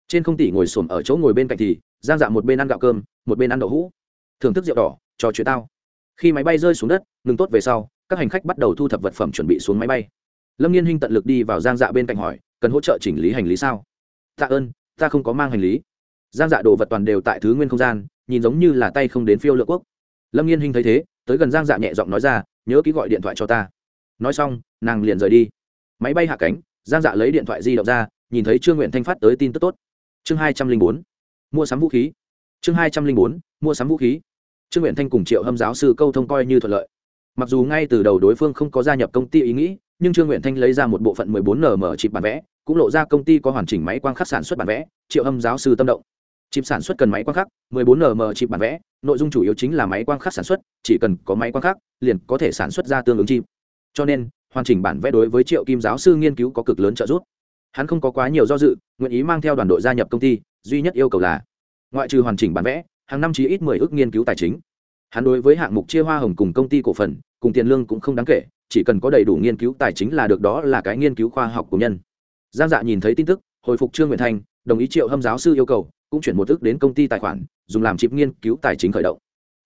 Trên không tỷ ngồi xổm ở chỗ ngồi bên cạnh thì, giang dạ một bên ăn gạo cơm, một bên ăn đậu hũ. Thưởng thức rượu đỏ, trò chuyện tao. Khi máy bay rơi xuống đất, ngừng tốt về sau các hành khách bắt đầu thu thập vật phẩm chuẩn bị xuống máy bay. Lâm nghiên hinh tận lực đi vào giang dạ bên cạnh hỏi, cần hỗ trợ chỉnh lý hành lý sao? Tạ ơn, ta không có mang hành lý. Giang dạ đồ vật toàn đều tại thứ nguyên không gian, nhìn giống như là tay không đến phiêu lựa quốc. Lâm nghiên hinh thấy thế, tới gần giang dạ nhẹ giọng nói ra, nhớ ký gọi điện thoại cho ta. Nói xong, nàng liền rời đi. Máy bay hạ cánh, giang dạ lấy điện thoại di động ra, nhìn thấy trương nguyện thanh phát tới tin tức tốt. Chương hai trăm linh bốn, mua sắm vũ khí. Chương hai trăm linh bốn, mua sắm vũ khí. Trương nguyện thanh cùng triệu hâm giáo sư câu thông coi như thuận lợi mặc dù ngay từ đầu đối phương không có gia nhập công ty ý nghĩ, nhưng trương nguyện thanh lấy ra một bộ phận 14 nm chip bản vẽ, cũng lộ ra công ty có hoàn chỉnh máy quang khắc sản xuất bản vẽ, triệu hâm giáo sư tâm động. Chip sản xuất cần máy quang khắc 14 nm chip bản vẽ, nội dung chủ yếu chính là máy quang khắc sản xuất, chỉ cần có máy quang khắc, liền có thể sản xuất ra tương ứng chip. Cho nên, hoàn chỉnh bản vẽ đối với triệu kim giáo sư nghiên cứu có cực lớn trợ giúp. Hắn không có quá nhiều do dự, nguyện ý mang theo đoàn đội gia nhập công ty, duy nhất yêu cầu là, ngoại trừ hoàn chỉnh bản vẽ, hàng năm chí ít mười ước nghiên cứu tài chính hắn đối với hạng mục chia hoa hồng cùng công ty cổ phần, cùng tiền lương cũng không đáng kể, chỉ cần có đầy đủ nghiên cứu tài chính là được, đó là cái nghiên cứu khoa học của nhân. Giang dạ nhìn thấy tin tức, hồi phục trương nguyện thanh, đồng ý triệu hâm giáo sư yêu cầu, cũng chuyển một ước đến công ty tài khoản, dùng làm chịp nghiên cứu tài chính khởi động.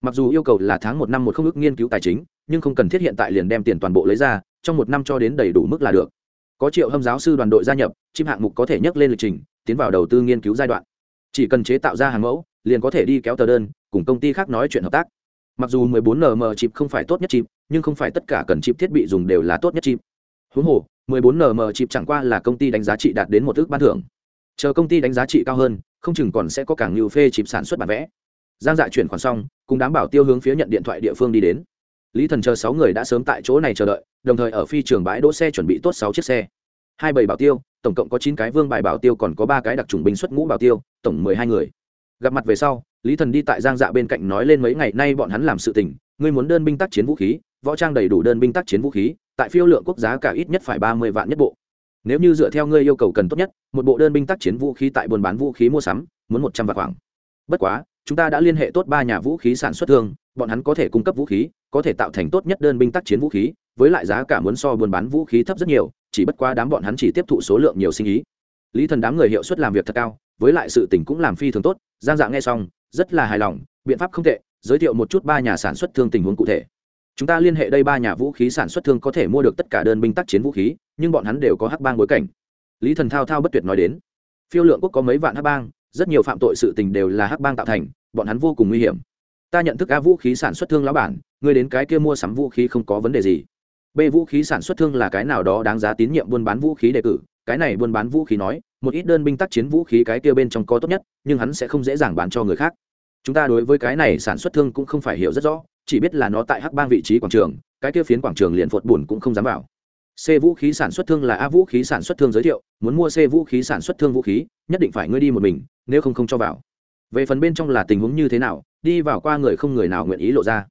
Mặc dù yêu cầu là tháng một năm một không ước nghiên cứu tài chính, nhưng không cần thiết hiện tại liền đem tiền toàn bộ lấy ra, trong một năm cho đến đầy đủ mức là được. Có triệu hâm giáo sư đoàn đội gia nhập chim hạng mục có thể nhắc lên lịch trình, tiến vào đầu tư nghiên cứu giai đoạn. Chỉ cần chế tạo ra hàng mẫu, liền có thể đi kéo tờ đơn, cùng công ty khác nói chuyện hợp tác mặc dù 14 nm chip không phải tốt nhất chip, nhưng không phải tất cả cần chip thiết bị dùng đều là tốt nhất chip. Huống hồ 14 nm chip chẳng qua là công ty đánh giá trị đạt đến một ước ban thưởng. Chờ công ty đánh giá trị cao hơn, không chừng còn sẽ có càng nhiều phê chip sản xuất bản vẽ. Giang dạ chuyển khoản xong, cùng đám bảo tiêu hướng phía nhận điện thoại địa phương đi đến. Lý thần chờ sáu người đã sớm tại chỗ này chờ đợi, đồng thời ở phi trường bãi đỗ xe chuẩn bị tốt sáu chiếc xe. Hai bảy bảo tiêu, tổng cộng có chín cái vương bài bảo tiêu còn có ba cái đặc trùng binh xuất ngũ bảo tiêu, tổng mười hai người gặp mặt về sau, lý thần đi tại giang dạ bên cạnh nói lên mấy ngày nay bọn hắn làm sự tình, ngươi muốn đơn binh tác chiến vũ khí, võ trang đầy đủ đơn binh tác chiến vũ khí, tại phiêu lượng quốc giá cả ít nhất phải ba mươi vạn nhất bộ. Nếu như dựa theo ngươi yêu cầu cần tốt nhất, một bộ đơn binh tác chiến vũ khí tại buôn bán vũ khí mua sắm, muốn một trăm vạn khoảng. Bất quá, chúng ta đã liên hệ tốt ba nhà vũ khí sản xuất thương, bọn hắn có thể cung cấp vũ khí, có thể tạo thành tốt nhất đơn binh tác chiến vũ khí, với lại giá cả muốn so buôn bán vũ khí thấp rất nhiều, chỉ bất quá đám bọn hắn chỉ tiếp thụ số lượng nhiều sinh ý. Lý thần đám người hiệu suất làm việc thật cao với lại sự tình cũng làm phi thường tốt, giang dạng nghe xong, rất là hài lòng, biện pháp không tệ, giới thiệu một chút ba nhà sản xuất thương tình huống cụ thể. Chúng ta liên hệ đây ba nhà vũ khí sản xuất thương có thể mua được tất cả đơn binh tác chiến vũ khí, nhưng bọn hắn đều có hắc bang bối cảnh. Lý thần thao thao bất tuyệt nói đến. Phiêu lượng quốc có mấy vạn hắc bang, rất nhiều phạm tội sự tình đều là hắc bang tạo thành, bọn hắn vô cùng nguy hiểm. Ta nhận thức a vũ khí sản xuất thương lão bản người đến cái kia mua sắm vũ khí không có vấn đề gì. B vũ khí sản xuất thương là cái nào đó đáng giá tín nhiệm buôn bán vũ khí đề cử, cái này buôn bán vũ khí nói một ít đơn binh tác chiến vũ khí cái kia bên trong có tốt nhất, nhưng hắn sẽ không dễ dàng bán cho người khác. Chúng ta đối với cái này sản xuất thương cũng không phải hiểu rất rõ, chỉ biết là nó tại hắc bang vị trí quảng trường, cái kia phiến quảng trường liền phột buồn cũng không dám vào. C vũ khí sản xuất thương là a vũ khí sản xuất thương giới thiệu, muốn mua c vũ khí sản xuất thương vũ khí, nhất định phải ngươi đi một mình, nếu không không cho vào. Về phần bên trong là tình huống như thế nào, đi vào qua người không người nào nguyện ý lộ ra.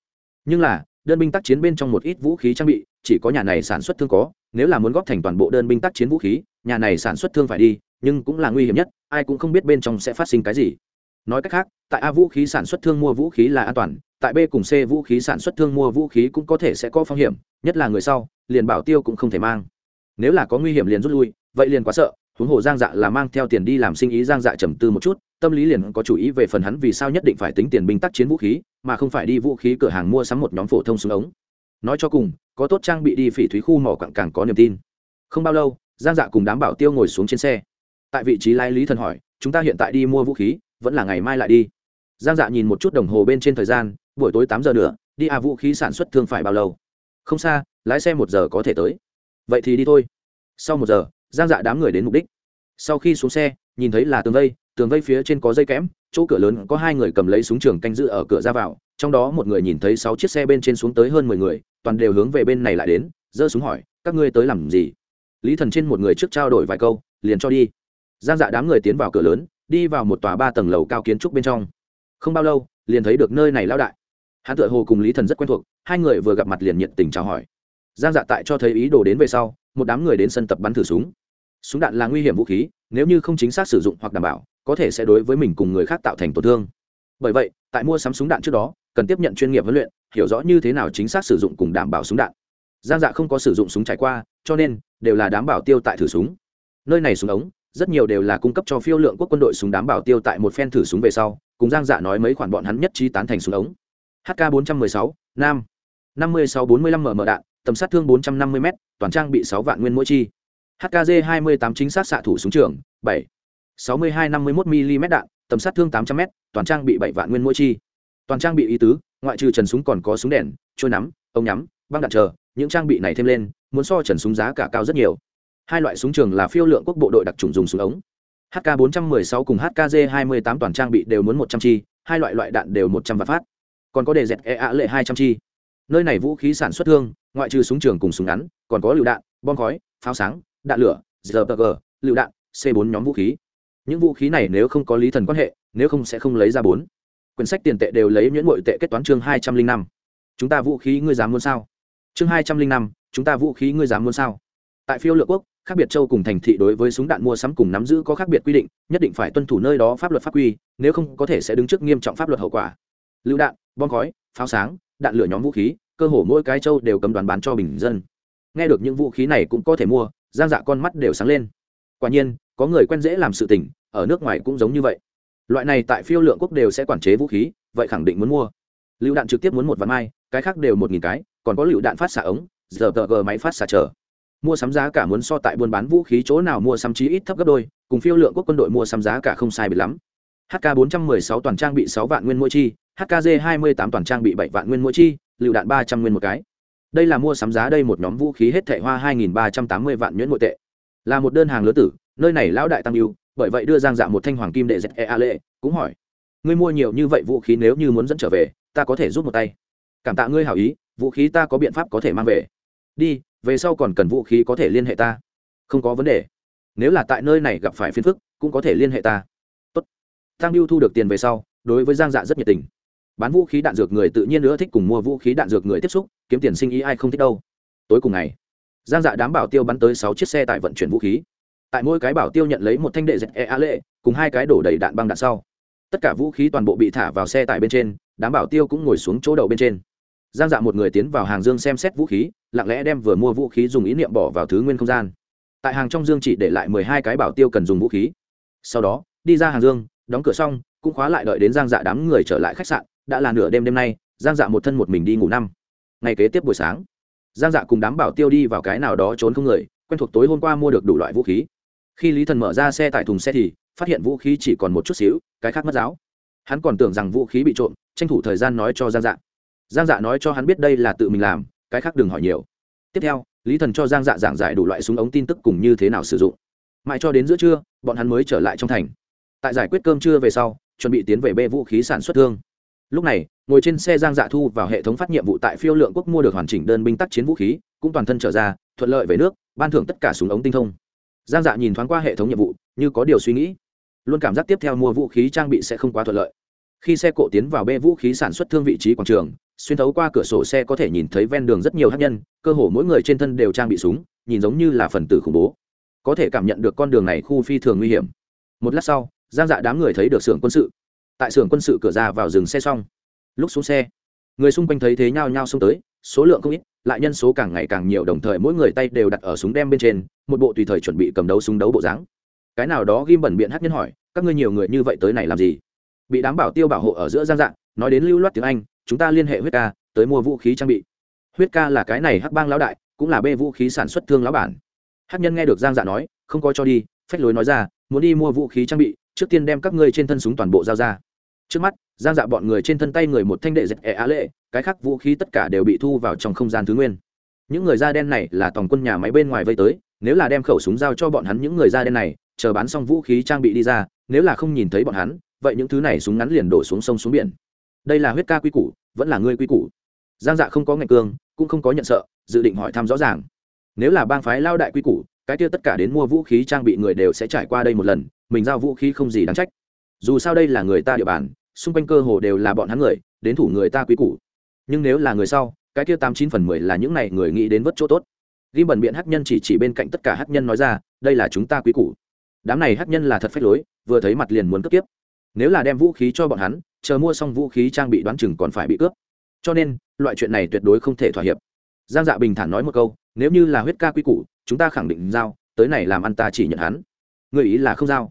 Nhưng là, đơn binh tác chiến bên trong một ít vũ khí trang bị, chỉ có nhà này sản xuất thương có, nếu là muốn góp thành toàn bộ đơn binh tác chiến vũ khí, nhà này sản xuất thương phải đi nhưng cũng là nguy hiểm nhất, ai cũng không biết bên trong sẽ phát sinh cái gì. Nói cách khác, tại a vũ khí sản xuất thương mua vũ khí là an toàn, tại b cùng c vũ khí sản xuất thương mua vũ khí cũng có thể sẽ có phong hiểm, nhất là người sau, liền bảo tiêu cũng không thể mang. Nếu là có nguy hiểm liền rút lui, vậy liền quá sợ, huống hồ giang dạ là mang theo tiền đi làm sinh ý, giang dạ trầm tư một chút, tâm lý liền có chủ ý về phần hắn vì sao nhất định phải tính tiền binh tác chiến vũ khí, mà không phải đi vũ khí cửa hàng mua sắm một nhóm phổ thông súng ống. Nói cho cùng, có tốt trang bị đi phỉ thúy khu mỏ quặng càng có niềm tin. Không bao lâu, giang dạ cùng đám bảo tiêu ngồi xuống trên xe tại vị trí lai lý thần hỏi, chúng ta hiện tại đi mua vũ khí, vẫn là ngày mai lại đi. Giang dạ nhìn một chút đồng hồ bên trên thời gian, buổi tối tám giờ nữa, đi à vũ khí sản xuất thương phải bao lâu? Không xa, lái xe một giờ có thể tới. Vậy thì đi thôi. Sau một giờ, giang dạ đám người đến mục đích. Sau khi xuống xe, nhìn thấy là tường vây tường vây phía trên có dây kẽm, chỗ cửa lớn có hai người cầm lấy súng trường canh giữ ở cửa ra vào, trong đó một người nhìn thấy sáu chiếc xe bên trên xuống tới hơn mười người, toàn đều hướng về bên này lại đến, giơ súng hỏi, các ngươi tới làm gì? Lý thần trên một người trước trao đổi vài câu, liền cho đi giang dạ đám người tiến vào cửa lớn, đi vào một tòa ba tầng lầu cao kiến trúc bên trong. Không bao lâu, liền thấy được nơi này lao đại. Hắn tự hồ cùng lý thần rất quen thuộc, hai người vừa gặp mặt liền nhiệt tình chào hỏi. Giang dạ tại cho thấy ý đồ đến về sau, một đám người đến sân tập bắn thử súng. Súng đạn là nguy hiểm vũ khí, nếu như không chính xác sử dụng hoặc đảm bảo, có thể sẽ đối với mình cùng người khác tạo thành tổn thương. Bởi vậy, tại mua sắm súng đạn trước đó, cần tiếp nhận chuyên nghiệp huấn luyện, hiểu rõ như thế nào chính xác sử dụng cùng đảm bảo súng đạn. Giang dạ không có sử dụng súng trải qua, cho nên, đều là đảm bảo tiêu tại thử súng. Nơi này súng ống rất nhiều đều là cung cấp cho phiêu lượng quốc quân đội súng đám bảo tiêu tại một phen thử súng về sau cùng giang dạ nói mấy khoản bọn hắn nhất trí tán thành súng ống. Hk 416, nam. 5645 mở đạn tầm sát thương 450 m toàn trang bị 6 vạn nguyên mỗi chi. Hkg 28 chính xác xạ thủ súng trường 7 62 51 mm đạn tầm sát thương 800 m toàn trang bị 7 vạn nguyên mỗi chi. Toàn trang bị ý tứ ngoại trừ trần súng còn có súng đèn trôi nắm ống nhắm băng đạn chờ những trang bị này thêm lên muốn so trần súng giá cả cao rất nhiều hai loại súng trường là phiêu lượng quốc bộ đội đặc trùng dùng súng ống. Hk 416 cùng hkg 28 toàn trang bị đều muốn 100 chi, hai loại loại đạn đều 100 vạn phát. Còn có đề dẹt e ạ lệ 200 chi. Nơi này vũ khí sản xuất thương, ngoại trừ súng trường cùng súng ngắn, còn có lựu đạn, bom khói, pháo sáng, đạn lửa rpg lựu đạn, c 4 nhóm vũ khí. Những vũ khí này nếu không có lý thần quan hệ, nếu không sẽ không lấy ra bốn. Quyển sách tiền tệ đều lấy nhuyễn bội tệ kết toán chương hai trăm linh năm. Chúng ta vũ khí ngươi dám muốn sao? Chương hai trăm linh năm, chúng ta vũ khí ngươi dám muốn sao? Tại phiêu lựa quốc khác biệt châu cùng thành thị đối với súng đạn mua sắm cùng nắm giữ có khác biệt quy định, nhất định phải tuân thủ nơi đó pháp luật pháp quy, nếu không có thể sẽ đứng trước nghiêm trọng pháp luật hậu quả. Lựu đạn, bom khói, pháo sáng, đạn lửa nhóm vũ khí, cơ hồ mỗi cái châu đều cầm đoàn bán cho bình dân. Nghe được những vũ khí này cũng có thể mua, giang dạ con mắt đều sáng lên. Quả nhiên, có người quen dễ làm sự tình, ở nước ngoài cũng giống như vậy. Loại này tại phiêu lượng quốc đều sẽ quản chế vũ khí, vậy khẳng định muốn mua. Lựu đạn trực tiếp muốn một vạn mai, cái khác đều một nghìn cái, còn có lựu đạn phát xạ ống, giờ tờ g máy phát xạ trở mua sắm giá cả muốn so tại buôn bán vũ khí chỗ nào mua sắm chí ít thấp gấp đôi, cùng phiêu lượng quốc quân đội mua sắm giá cả không sai bị lắm. Hk 416 toàn trang bị 6 vạn nguyên mỗi chi hkg 28 toàn trang bị 7 vạn nguyên mỗi chi, lựu đạn 300 nguyên một cái. Đây là mua sắm giá đây một nhóm vũ khí hết thảy hoa 2.380 vạn nhuyễn nội tệ. Là một đơn hàng lứa tử, nơi này lão đại tăng yêu bởi vậy đưa giang dạ một thanh hoàng kim đệ dẹp e a lệ cũng hỏi, ngươi mua nhiều như vậy vũ khí nếu như muốn dẫn trở về, ta có thể giúp một tay. Cảm tạ ngươi hảo ý, vũ khí ta có biện pháp có thể mang về đi, về sau còn cần vũ khí có thể liên hệ ta. Không có vấn đề. Nếu là tại nơi này gặp phải phiền phức, cũng có thể liên hệ ta. Tốt. Tăng lưu thu được tiền về sau, đối với giang dạ rất nhiệt tình. Bán vũ khí đạn dược người tự nhiên nữa thích cùng mua vũ khí đạn dược người tiếp xúc, kiếm tiền sinh ý ai không thích đâu. Tối cùng ngày, giang dạ đám bảo tiêu bắn tới sáu chiếc xe tải vận chuyển vũ khí. Tại mỗi cái bảo tiêu nhận lấy một thanh đệ dẹp e a lệ cùng hai cái đổ đầy đạn băng đạn sau. Tất cả vũ khí toàn bộ bị thả vào xe tải bên trên, đám bảo tiêu cũng ngồi xuống chỗ đầu bên trên giang dạ một người tiến vào hàng dương xem xét vũ khí, lặng lẽ đem vừa mua vũ khí dùng ý niệm bỏ vào thứ nguyên không gian. Tại hàng trong dương chỉ để lại mười hai cái bảo tiêu cần dùng vũ khí. Sau đó, đi ra hàng dương, đóng cửa xong, cũng khóa lại đợi đến giang dạ đám người trở lại khách sạn, đã là nửa đêm đêm nay, giang dạ một thân một mình đi ngủ năm. Ngày kế tiếp buổi sáng, giang dạ cùng đám bảo tiêu đi vào cái nào đó trốn không người, quen thuộc tối hôm qua mua được đủ loại vũ khí. Khi lý thần mở ra xe tại thùng xe thì, phát hiện vũ khí chỉ còn một chút xíu, cái khác mất giáo. Hắn còn tưởng rằng vũ khí bị trộm, tranh thủ thời gian nói cho giang dạ giang dạ nói cho hắn biết đây là tự mình làm, cái khác đừng hỏi nhiều. Tiếp theo, lý thần cho giang dạ giảng giải đủ loại súng ống tin tức cùng như thế nào sử dụng. Mãi cho đến giữa trưa, bọn hắn mới trở lại trong thành. Tại giải quyết cơm trưa về sau, chuẩn bị tiến về bê vũ khí sản xuất thương. Lúc này, ngồi trên xe giang dạ thu vào hệ thống phát nhiệm vụ tại phiêu lượng quốc mua được hoàn chỉnh đơn binh tác chiến vũ khí, cũng toàn thân trở ra, thuận lợi về nước, ban thưởng tất cả súng ống tinh thông. Giang dạ nhìn thoáng qua hệ thống nhiệm vụ, như có điều suy nghĩ. Luôn cảm giác tiếp theo mua vũ khí trang bị sẽ không quá thuận lợi. Khi xe cộ tiến vào bê vũ khí sản xuất thương vị trí quảng trường xuyên thấu qua cửa sổ xe có thể nhìn thấy ven đường rất nhiều hát nhân, cơ hồ mỗi người trên thân đều trang bị súng, nhìn giống như là phần tử khủng bố. Có thể cảm nhận được con đường này khu phi thường nguy hiểm. Một lát sau, giang dạ đám người thấy được xưởng quân sự. Tại xưởng quân sự cửa ra vào dừng xe xong. Lúc xuống xe, người xung quanh thấy thế nhao nhao xông tới, số lượng không ít, lại nhân số càng ngày càng nhiều, đồng thời mỗi người tay đều đặt ở súng đem bên trên, một bộ tùy thời chuẩn bị cầm đấu súng đấu bộ dáng. Cái nào đó ghim bẩn biện hát nhân hỏi, các ngươi nhiều người như vậy tới này làm gì? Bị đám bảo tiêu bảo hộ ở giữa giang dạng nói đến lưu loát tiếng anh chúng ta liên hệ huyết ca, tới mua vũ khí trang bị. Huyết ca là cái này hắc bang lão đại, cũng là bê vũ khí sản xuất thương lão bản. Hát nhân nghe được giang dạ nói, không có cho đi, phách lối nói ra, muốn đi mua vũ khí trang bị, trước tiên đem các ngươi trên thân súng toàn bộ giao ra. Trước mắt, giang dạ bọn người trên thân tay người một thanh đệ dẹp ẻ á lệ, cái khác vũ khí tất cả đều bị thu vào trong không gian thứ nguyên. Những người da đen này là tòng quân nhà máy bên ngoài vây tới, nếu là đem khẩu súng giao cho bọn hắn những người da đen này, chờ bán xong vũ khí trang bị đi ra, nếu là không nhìn thấy bọn hắn, vậy những thứ này súng ngắn liền đổ xuống sông xuống biển đây là huyết ca quy củ, vẫn là ngươi quy củ. Giang dạ không có ngạch cương, cũng không có nhận sợ, dự định hỏi thăm rõ ràng. Nếu là bang phái lao đại quy củ, cái kia tất cả đến mua vũ khí trang bị người đều sẽ trải qua đây một lần, mình giao vũ khí không gì đáng trách. Dù sao đây là người ta địa bàn, xung quanh cơ hồ đều là bọn hắn người, đến thủ người ta quý củ. Nhưng nếu là người sau, cái kia tám chín phần mười là những này người nghĩ đến vất chỗ tốt. Ghi bẩn biện hát nhân chỉ chỉ bên cạnh tất cả hát nhân nói ra, đây là chúng ta quý củ. Đám này hát nhân là thật phách lối, vừa thấy mặt liền muốn cướp tiếp nếu là đem vũ khí cho bọn hắn, chờ mua xong vũ khí trang bị đoán chừng còn phải bị cướp. Cho nên, loại chuyện này tuyệt đối không thể thỏa hiệp. Giang dạ bình thản nói một câu, nếu như là huyết ca quy củ, chúng ta khẳng định giao, tới này làm ăn ta chỉ nhận hắn. Người ý là không giao.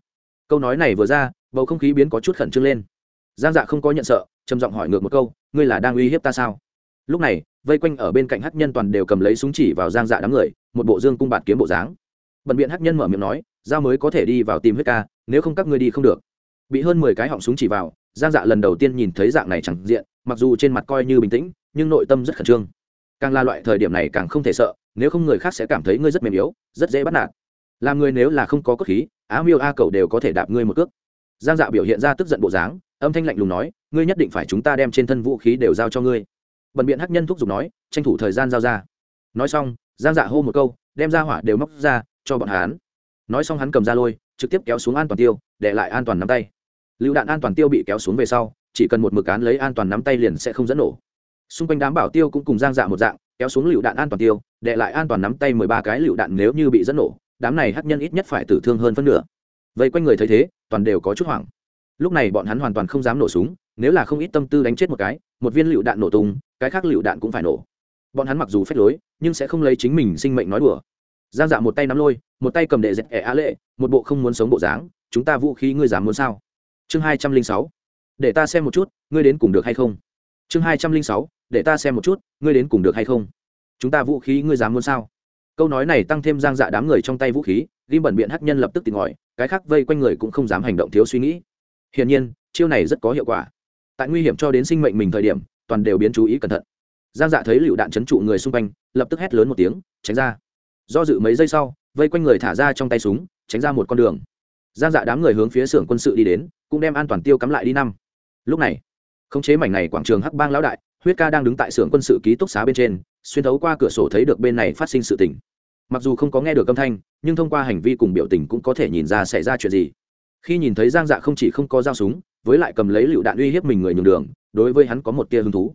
Câu nói này vừa ra, bầu không khí biến có chút khẩn trương lên. Giang dạ không có nhận sợ, trầm giọng hỏi ngược một câu, ngươi là đang uy hiếp ta sao? Lúc này, vây quanh ở bên cạnh hắc nhân toàn đều cầm lấy súng chỉ vào giang dạ đám người, một bộ dương cung bạt kiếm bộ dáng. Bận biện hắc nhân mở miệng nói, giao mới có thể đi vào tìm huyết ca, nếu không các ngươi đi không được bị hơn mười cái họng súng chỉ vào, giang dạ lần đầu tiên nhìn thấy dạng này chẳng diện, mặc dù trên mặt coi như bình tĩnh, nhưng nội tâm rất khẩn trương. Càng là loại thời điểm này càng không thể sợ, nếu không người khác sẽ cảm thấy ngươi rất mềm yếu, rất dễ bắt nạt. Làm người nếu là không có cốt khí, á miêu a cầu đều có thể đạp ngươi một cước. Giang dạ biểu hiện ra tức giận bộ dáng, âm thanh lạnh lùng nói, ngươi nhất định phải chúng ta đem trên thân vũ khí đều giao cho ngươi. Bần biện hắc nhân thúc giục nói, tranh thủ thời gian giao ra. Nói xong, giang dạ hô một câu, đem ra hỏa đều móc ra, cho bọn hắn. Nói xong hắn cầm ra lôi, trực tiếp kéo xuống an toàn tiêu, để lại an toàn nắm tay lựu đạn an toàn tiêu bị kéo xuống về sau, chỉ cần một mực án lấy an toàn nắm tay liền sẽ không dẫn nổ. Xung quanh đám bảo tiêu cũng cùng giang dạ một dạng, kéo xuống lựu đạn an toàn tiêu, để lại an toàn nắm tay mười ba cái lựu đạn nếu như bị dẫn nổ, đám này hắc nhân ít nhất phải tử thương hơn phân nửa. Vậy quanh người thấy thế, toàn đều có chút hoảng. Lúc này bọn hắn hoàn toàn không dám nổ súng, nếu là không ít tâm tư đánh chết một cái, một viên lựu đạn nổ tung, cái khác lựu đạn cũng phải nổ. Bọn hắn mặc dù phép lối, nhưng sẽ không lấy chính mình sinh mệnh nói đùa. Giang dạ một tay nắm lôi, một tay cầm đệ dẹp ẻ á lệ, một bộ không muốn sống bộ dáng, chúng ta vũ khí ngươi dám muốn sao? Chương hai trăm linh sáu, để ta xem một chút, ngươi đến cùng được hay không? Chương hai trăm linh sáu, để ta xem một chút, ngươi đến cùng được hay không? Chúng ta vũ khí ngươi dám muốn sao? Câu nói này tăng thêm giang dạ đám người trong tay vũ khí, ghim bẩn biện hắc nhân lập tức tìm ngòi cái khác vây quanh người cũng không dám hành động thiếu suy nghĩ. Hiển nhiên, chiêu này rất có hiệu quả. Tại nguy hiểm cho đến sinh mệnh mình thời điểm, toàn đều biến chú ý cẩn thận. Giang dạ thấy lựu đạn chấn trụ người xung quanh, lập tức hét lớn một tiếng, tránh ra. Do dự mấy giây sau, vây quanh người thả ra trong tay súng, tránh ra một con đường giang dạ đám người hướng phía xưởng quân sự đi đến, cũng đem an toàn tiêu cắm lại đi năm. Lúc này, khống chế mảnh này quảng trường hắc bang lão đại, huyết ca đang đứng tại xưởng quân sự ký túc xá bên trên, xuyên thấu qua cửa sổ thấy được bên này phát sinh sự tình. Mặc dù không có nghe được âm thanh, nhưng thông qua hành vi cùng biểu tình cũng có thể nhìn ra xảy ra chuyện gì. Khi nhìn thấy giang dạ không chỉ không có dao súng, với lại cầm lấy lựu đạn uy hiếp mình người nhường đường, đối với hắn có một tia hứng thú.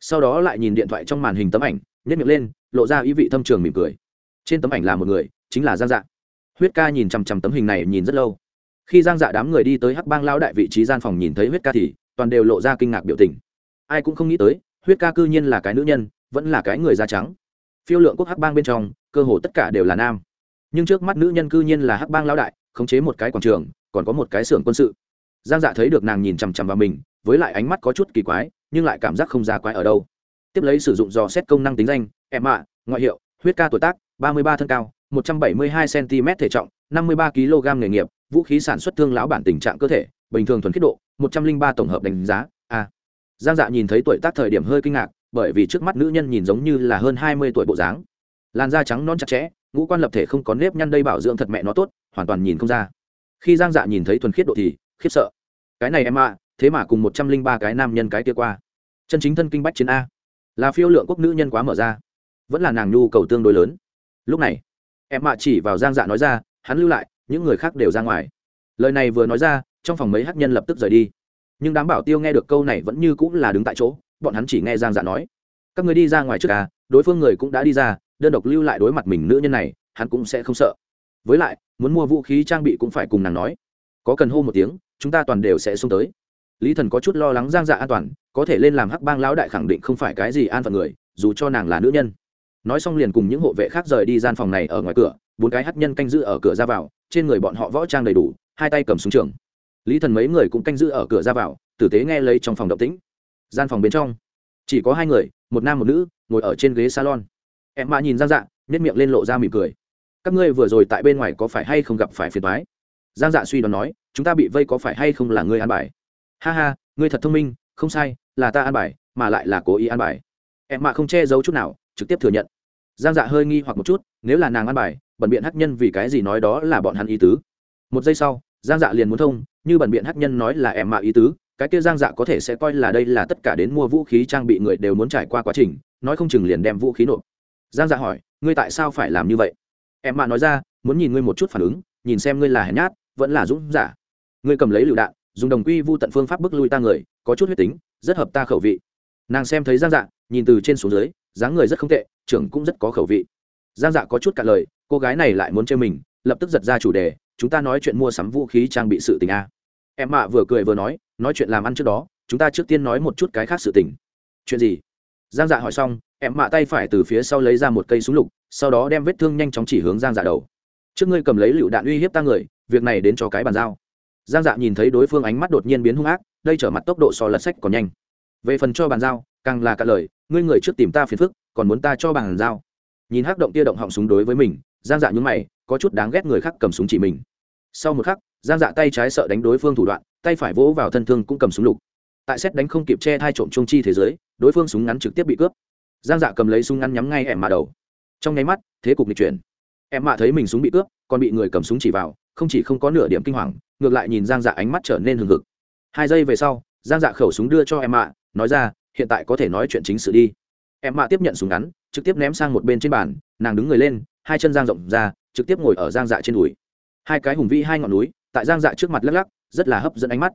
Sau đó lại nhìn điện thoại trong màn hình tấm ảnh nhét miệng lên, lộ ra ý vị thâm trường mỉm cười. Trên tấm ảnh là một người, chính là giang dạ. Huyết ca nhìn chằm chằm tấm hình này nhìn rất lâu khi giang dạ đám người đi tới hắc bang lao đại vị trí gian phòng nhìn thấy huyết ca thì toàn đều lộ ra kinh ngạc biểu tình. Ai cũng không nghĩ tới, huyết ca cư nhiên là cái nữ nhân, vẫn là cái người da trắng. Phiêu lượng quốc hắc bang bên trong, cơ hồ tất cả đều là nam. Nhưng trước mắt nữ nhân cư nhiên là hắc bang lao đại, khống chế một cái quảng trường, còn có một cái xưởng quân sự. Giang dạ thấy được nàng nhìn chằm chằm vào mình, với lại ánh mắt có chút kỳ quái, nhưng lại cảm giác không ra quái ở đâu. Tiếp lấy sử dụng dò xét công năng tính danh, em ạ, ngoại hiệu, huyết ca tuổi tác, ba mươi ba thân cao, một trăm bảy mươi hai cm thể trọng, năm mươi ba kg nghề nghiệp vũ khí sản xuất thương lão bản tình trạng cơ thể, bình thường thuần khiết độ, một trăm linh ba tổng hợp đánh giá, a. Giang dạ nhìn thấy tuổi tác thời điểm hơi kinh ngạc, bởi vì trước mắt nữ nhân nhìn giống như là hơn hai mươi tuổi bộ dáng. Làn da trắng non chặt chẽ, ngũ quan lập thể không có nếp nhăn đây bảo dưỡng thật mẹ nó tốt, hoàn toàn nhìn không ra. Khi giang dạ nhìn thấy thuần khiết độ thì khiếp sợ. Cái này em ạ, thế mà cùng một trăm linh ba cái nam nhân cái kia qua. Chân chính thân kinh bách chiến a. Là phiêu lượng quốc nữ nhân quá mở ra. Vẫn là nàng nhu cầu tương đối lớn. Lúc này, em ạ chỉ vào giang dạ nói ra, hắn lưu lại những người khác đều ra ngoài. Lời này vừa nói ra, trong phòng mấy hát nhân lập tức rời đi. Nhưng đám bảo tiêu nghe được câu này vẫn như cũng là đứng tại chỗ, bọn hắn chỉ nghe giang dạ nói, các người đi ra ngoài trước à đối phương người cũng đã đi ra, đơn độc lưu lại đối mặt mình nữ nhân này, hắn cũng sẽ không sợ. Với lại, muốn mua vũ khí trang bị cũng phải cùng nàng nói. Có cần hô một tiếng, chúng ta toàn đều sẽ xông tới. Lý thần có chút lo lắng giang dạ an toàn, có thể lên làm hắc bang lão đại khẳng định không phải cái gì an phận người, dù cho nàng là nữ nhân nói xong liền cùng những hộ vệ khác rời đi gian phòng này ở ngoài cửa, bốn cái hát nhân canh giữ ở cửa ra vào, trên người bọn họ võ trang đầy đủ, hai tay cầm súng trường. Lý thần mấy người cũng canh giữ ở cửa ra vào, tử tế nghe lấy trong phòng động tĩnh. Gian phòng bên trong, chỉ có hai người, một nam một nữ, ngồi ở trên ghế salon. Em Mã nhìn giang dạ nhét miệng lên lộ ra mỉm cười. Các ngươi vừa rồi tại bên ngoài có phải hay không gặp phải phiền thoái giang dạ suy đoán nói, chúng ta bị vây có phải hay không là ngươi an bài? Ha ha, ngươi thật thông minh, không sai, là ta an bài, mà lại là cố ý an bài. Em mạ không che giấu chút nào trực tiếp thừa nhận. Giang dạ hơi nghi hoặc một chút, nếu là nàng ăn bài, bẩn biện hắc nhân vì cái gì nói đó là bọn hắn ý tứ? Một giây sau, giang dạ liền muốn thông, như bẩn biện hắc nhân nói là em mạ ý tứ, cái kia giang dạ có thể sẽ coi là đây là tất cả đến mua vũ khí trang bị người đều muốn trải qua quá trình, nói không chừng liền đem vũ khí nộp. Giang dạ hỏi, ngươi tại sao phải làm như vậy? Em mạ nói ra, muốn nhìn ngươi một chút phản ứng, nhìn xem ngươi là hèn nhát, vẫn là dũng giả. Ngươi cầm lấy lựu đạn, dùng đồng quy vu tận phương pháp bức lui ta người, có chút huyết tính, rất hợp ta khẩu vị. Nàng xem thấy giang dạ nhìn từ trên xuống dưới dáng người rất không tệ, trưởng cũng rất có khẩu vị. Giang dạ có chút cả lời, cô gái này lại muốn chơi mình, lập tức giật ra chủ đề, chúng ta nói chuyện mua sắm vũ khí trang bị sự tình a. Em mạ vừa cười vừa nói nói chuyện làm ăn trước đó, chúng ta trước tiên nói một chút cái khác sự tình. Chuyện gì? Giang dạ hỏi xong, em mạ tay phải từ phía sau lấy ra một cây súng lục, sau đó đem vết thương nhanh chóng chỉ hướng giang dạ đầu. Trước ngươi cầm lấy lựu đạn uy hiếp ta người, việc này đến cho cái bàn giao. Giang dạ nhìn thấy đối phương ánh mắt đột nhiên biến hung ác, đây trở mặt tốc độ so lật sách còn nhanh. Về phần cho bàn giao, càng là cả lời ngươi người trước tìm ta phiền phức, còn muốn ta cho bàn giao. Nhìn hắc động tia động họng súng đối với mình, giang dạ nhúng mày, có chút đáng ghét người khác cầm súng chỉ mình. Sau một khắc, giang dạ tay trái sợ đánh đối phương thủ đoạn, tay phải vỗ vào thân thương cũng cầm súng lục. Tại xét đánh không kịp che thai trộm trung chi thế giới, đối phương súng ngắn trực tiếp bị cướp. Giang dạ cầm lấy súng ngắn nhắm ngay em mạ đầu. Trong nháy mắt, thế cục nghịch chuyển. Em mạ thấy mình súng bị cướp, còn bị người cầm súng chỉ vào, không chỉ không có nửa điểm kinh hoàng, ngược lại nhìn giang dạ ánh mắt trở nên hừng hực. Hai giây về sau, giang dạ khẩu súng đưa cho em mạ, nói ra hiện tại có thể nói chuyện chính sự đi. Em mạ tiếp nhận súng ngắn, trực tiếp ném sang một bên trên bàn, nàng đứng người lên, hai chân giang rộng ra, trực tiếp ngồi ở giang dạ trên đùi. Hai cái hùng vĩ hai ngọn núi, tại giang dạ trước mặt lắc lắc, rất là hấp dẫn ánh mắt.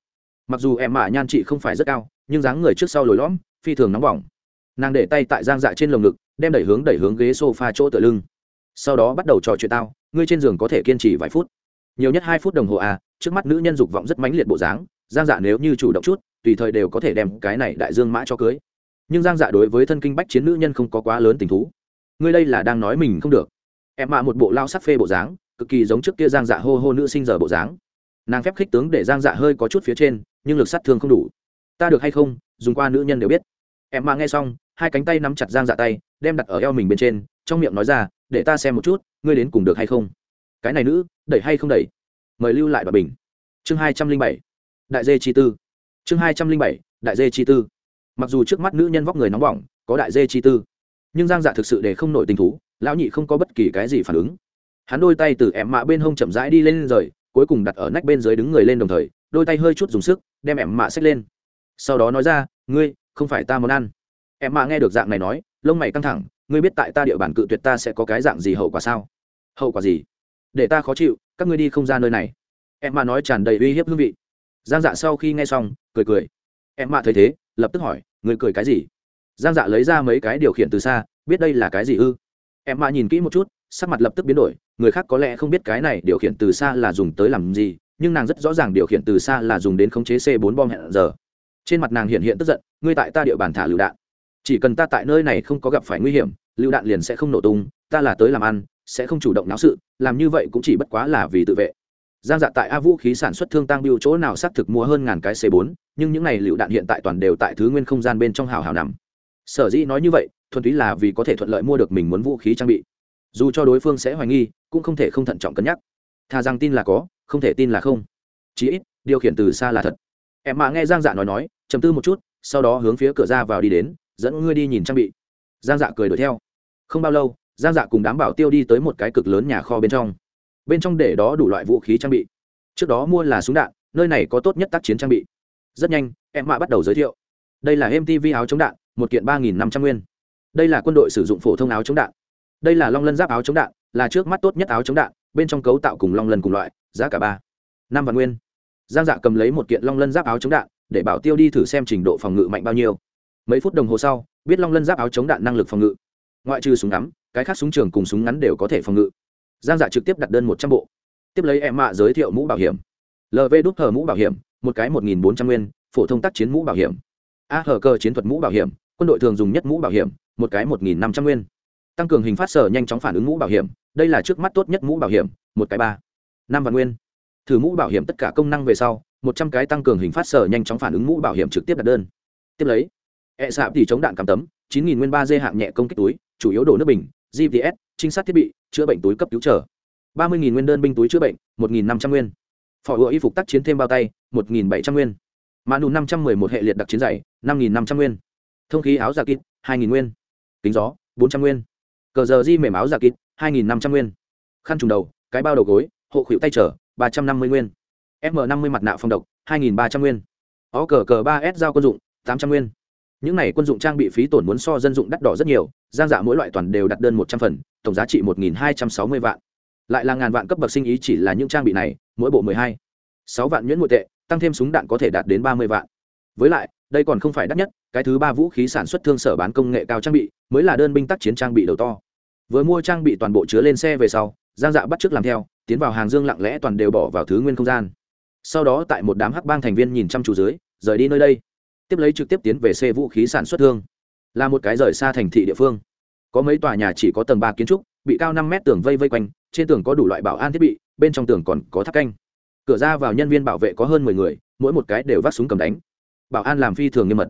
Mặc dù em mạ nhan chị không phải rất cao, nhưng dáng người trước sau lồi lõm, phi thường nóng bỏng. Nàng để tay tại giang dạ trên lồng ngực, đem đẩy hướng đẩy hướng ghế s o f a chỗ tựa lưng. Sau đó bắt đầu trò chuyện tao, ngươi trên giường có thể kiên trì vài phút nhiều nhất hai phút đồng hồ à trước mắt nữ nhân dục vọng rất mãnh liệt bộ dáng, giang dạ nếu như chủ động chút, tùy thời đều có thể đem cái này đại dương mã cho cưới. Nhưng giang dạ đối với thân kinh bách chiến nữ nhân không có quá lớn tình thú. Ngươi đây là đang nói mình không được. Em mạ một bộ lao sắc phê bộ dáng, cực kỳ giống trước kia giang dạ hô hô nữ sinh giờ bộ dáng. Nàng phép khích tướng để giang dạ hơi có chút phía trên, nhưng lực sát thương không đủ. Ta được hay không, dùng qua nữ nhân đều biết. Em mạ nghe xong, hai cánh tay nắm chặt giang dạ tay, đem đặt ở eo mình bên trên, trong miệng nói ra, để ta xem một chút, ngươi đến cùng được hay không? Cái này nữ, đẩy hay không đẩy? Mời lưu lại bà bình. Chương hai trăm linh bảy, đại dê chi tư. Chương hai trăm linh bảy, đại dê chi tư. Mặc dù trước mắt nữ nhân vóc người nóng bỏng, có đại dê chi tư, nhưng giang dạ thực sự để không nổi tình thú, lão nhị không có bất kỳ cái gì phản ứng. Hắn đôi tay từ ẻm mạ bên hông chậm rãi đi lên rời, cuối cùng đặt ở nách bên dưới đứng người lên đồng thời, đôi tay hơi chút dùng sức, đem ẻm mạ xách lên. Sau đó nói ra, ngươi, không phải ta muốn ăn. Em mạ nghe được dạng này nói, lông mày căng thẳng, ngươi biết tại ta địa bàn cự tuyệt ta sẽ có cái dạng gì hậu quả sao? Hậu quả gì? Để ta khó chịu, các ngươi đi không ra nơi này. Em mà nói tràn đầy uy hiếp hương vị. Giang dạ sau khi nghe xong, cười cười. Em mà thấy thế, lập tức hỏi người cười cái gì? Giang dạ lấy ra mấy cái điều khiển từ xa, biết đây là cái gì ư? Em mà nhìn kỹ một chút, sắc mặt lập tức biến đổi, người khác có lẽ không biết cái này điều khiển từ xa là dùng tới làm gì, nhưng nàng rất rõ ràng điều khiển từ xa là dùng đến khống chế c 4 bom hẹn giờ. Trên mặt nàng hiện hiện tức giận, ngươi tại ta địa bàn thả lựu đạn. Chỉ cần ta tại nơi này không có gặp phải nguy hiểm, lựu đạn liền sẽ không nổ tung, ta là tới làm ăn sẽ không chủ động náo sự, làm như vậy cũng chỉ bất quá là vì tự vệ. Giang dạ tại a vũ khí sản xuất thương tăng biêu chỗ nào xác thực mua hơn ngàn cái c 4 nhưng những này lựu đạn hiện tại toàn đều tại thứ nguyên không gian bên trong hào hào nằm. Sở dĩ nói như vậy, thuần túy là vì có thể thuận lợi mua được mình muốn vũ khí trang bị. Dù cho đối phương sẽ hoài nghi, cũng không thể không thận trọng cân nhắc. Thà rằng tin là có, không thể tin là không. Chí ít, điều khiển từ xa là thật. Em mà nghe giang dạ nói nói chầm tư một chút, sau đó hướng phía cửa ra vào đi đến, dẫn ngươi đi nhìn trang bị. Giang dạ cười đuổi theo. Không bao lâu giang dạ cùng đám bảo tiêu đi tới một cái cực lớn nhà kho bên trong. Bên trong để đó đủ loại vũ khí trang bị. Trước đó mua là súng đạn, nơi này có tốt nhất tác chiến trang bị. Rất nhanh, em mạ bắt đầu giới thiệu. Đây là mtv áo chống đạn, một kiện ba nghìn năm trăm nguyên. Đây là quân đội sử dụng phổ thông áo chống đạn. Đây là long lân giáp áo chống đạn, là trước mắt tốt nhất áo chống đạn, bên trong cấu tạo cùng long lân cùng loại, giá cả ba, năm vạn nguyên. Giang dạ cầm lấy một kiện long lân giáp áo chống đạn, để bảo tiêu đi thử xem trình độ phòng ngự mạnh bao nhiêu. Mấy phút đồng hồ sau, biết long lân giáp áo chống đạn năng lực phòng ngự ngoại trừ súng ngắm, cái khác súng trường cùng súng ngắn đều có thể phòng ngự. Giang dạ trực tiếp đặt đơn một trăm bộ. Tiếp lấy em mạ giới thiệu mũ bảo hiểm. Lv đút hờ mũ bảo hiểm, một cái một nghìn bốn trăm nguyên, phổ thông tác chiến mũ bảo hiểm. A hờ cơ chiến thuật mũ bảo hiểm, quân đội thường dùng nhất mũ bảo hiểm, một cái một nghìn năm trăm nguyên. Tăng cường hình phát sở nhanh chóng phản ứng mũ bảo hiểm, đây là trước mắt tốt nhất mũ bảo hiểm, một cái ba, năm vạn nguyên. Thử mũ bảo hiểm tất cả công năng về sau, một trăm cái tăng cường hình phát sở nhanh chóng phản ứng mũ bảo hiểm trực tiếp đặt đơn. Tiếp lấy e xạ thì chống đạn cắm tấm, chín nghìn nguyên ba d hạng nhẹ công kích túi chủ yếu đổ nước bình gps trinh sát thiết bị, chữa bệnh túi cấp cứu trở ba mươi nguyên đơn binh túi chữa bệnh, một nghìn năm trăm nguyên. Phò ựa y phục tác chiến thêm bao tay, một nghìn bảy trăm nguyên. Mã nụ năm trăm mười một hệ liệt đặc chiến dày năm nghìn năm trăm nguyên. Thông khí áo giả kít hai nghìn nguyên. Kính gió, bốn trăm nguyên. Cờ giờ di mềm áo giả kít hai nghìn năm trăm nguyên. Khăn trùng đầu, cái bao đầu gối, hộ khuỷu tay trở ba trăm năm mươi nguyên. M năm mươi mặt nạ phòng độc, hai nghìn ba trăm nguyên. Ó cờ cờ ba s giao quân dụng, tám trăm nguyên những này quân dụng trang bị phí tổn muốn so dân dụng đắt đỏ rất nhiều, giang dạ mỗi loại toàn đều đặt đơn một trăm phần, tổng giá trị một nghìn hai trăm sáu mươi vạn. Lại là ngàn vạn cấp bậc sinh ý chỉ là những trang bị này, mỗi bộ mười hai, sáu vạn nhuyễn nội tệ, tăng thêm súng đạn có thể đạt đến ba mươi vạn. Với lại, đây còn không phải đắt nhất, cái thứ ba vũ khí sản xuất thương sở bán công nghệ cao trang bị, mới là đơn binh tác chiến trang bị đầu to. Vừa mua trang bị toàn bộ chứa lên xe về sau, giang dạ bắt t r ư ớ c làm theo, tiến vào hàng dương lặng lẽ toàn đều bỏ vào thứ nguyên không gian. Sau đó tại một đám hắc bang thành viên nhìn chăm chú dưới, rời đi nơi đây tiếp lấy trực tiếp tiến về xe vũ khí sản xuất thương. Là một cái rời xa thành thị địa phương. Có mấy tòa nhà chỉ có tầng ba kiến trúc, bị cao năm mét tường vây vây quanh, trên tường có đủ loại bảo an thiết bị, bên trong tường còn có tháp canh. Cửa ra vào nhân viên bảo vệ có hơn mười người, mỗi một cái đều vác súng cầm đánh. Bảo an làm phi thường nghiêm mật.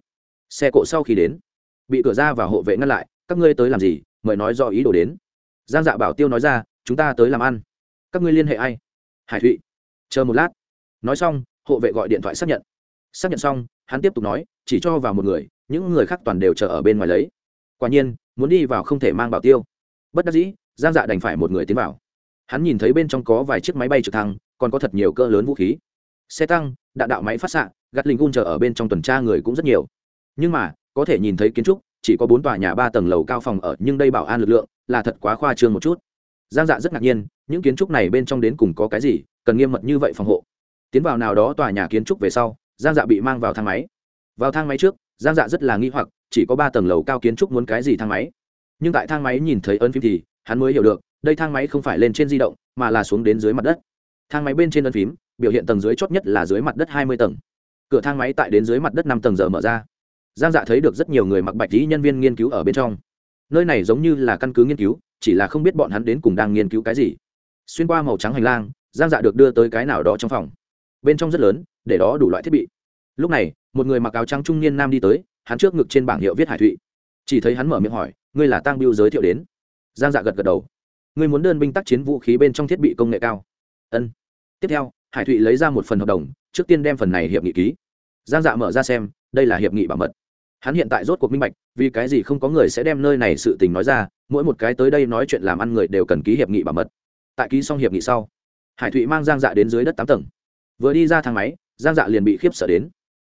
Xe cộ sau khi đến, bị cửa ra vào hộ vệ ngăn lại, các ngươi tới làm gì? Mời nói do ý đồ đến. Giang dạ bảo tiêu nói ra, chúng ta tới làm ăn. Các ngươi liên hệ ai? Hải thụy. Chờ một lát. Nói xong, hộ vệ gọi điện thoại xác nhận xác nhận xong, hắn tiếp tục nói, chỉ cho vào một người, những người khác toàn đều chờ ở bên ngoài lấy. Quả nhiên, muốn đi vào không thể mang bảo tiêu. Bất đắc dĩ, giang dạ đành phải một người tiến vào. Hắn nhìn thấy bên trong có vài chiếc máy bay trực thăng, còn có thật nhiều cỡ lớn vũ khí. Xe tăng, đạn đạo máy phát xạ gắt linh gun chờ ở bên trong tuần tra người cũng rất nhiều. Nhưng mà, có thể nhìn thấy kiến trúc, chỉ có bốn tòa nhà ba tầng lầu cao phòng ở, nhưng đây bảo an lực lượng, là thật quá khoa trương một chút. Giang dạ rất ngạc nhiên, những kiến trúc này bên trong đến cùng có cái gì, cần nghiêm mật như vậy phòng hộ. Tiến vào nào đó tòa nhà kiến trúc về sau giang dạ bị mang vào thang máy. Vào thang máy trước, giang dạ rất là nghi hoặc, chỉ có ba tầng lầu cao kiến trúc muốn cái gì thang máy. Nhưng tại thang máy nhìn thấy ấn phím thì, hắn mới hiểu được, đây thang máy không phải lên trên di động, mà là xuống đến dưới mặt đất. Thang máy bên trên ấn phím, biểu hiện tầng dưới chót nhất là dưới mặt đất hai mươi tầng. Cửa thang máy tại đến dưới mặt đất năm tầng giờ mở ra. Giang dạ thấy được rất nhiều người mặc bạch lý nhân viên nghiên cứu ở bên trong. Nơi này giống như là căn cứ nghiên cứu, chỉ là không biết bọn hắn đến cùng đang nghiên cứu cái gì. Xuyên qua màu trắng hành lang, giang dạ được đưa tới cái nào đó trong phòng. Bên trong rất lớn để đó đủ loại thiết bị. Lúc này, một người mặc áo trắng trung niên nam đi tới, hắn trước ngực trên bảng hiệu viết hải thụy. Chỉ thấy hắn mở miệng hỏi, ngươi là tăng biêu giới thiệu đến? Giang dạ gật gật đầu. Ngươi muốn đơn binh tác chiến vũ khí bên trong thiết bị công nghệ cao. Ân. Tiếp theo, hải thụy lấy ra một phần hợp đồng, trước tiên đem phần này hiệp nghị ký. Giang dạ mở ra xem, đây là hiệp nghị bảo mật. Hắn hiện tại rốt cuộc minh bạch, vì cái gì không có người sẽ đem nơi này sự tình nói ra, mỗi một cái tới đây nói chuyện làm ăn người đều cần ký hiệp nghị bảo mật. Tại ký xong hiệp nghị sau, hải thụy mang giang dạ đến dưới đất tám tầng. Vừa đi ra thang máy giang dạ liền bị khiếp sợ đến.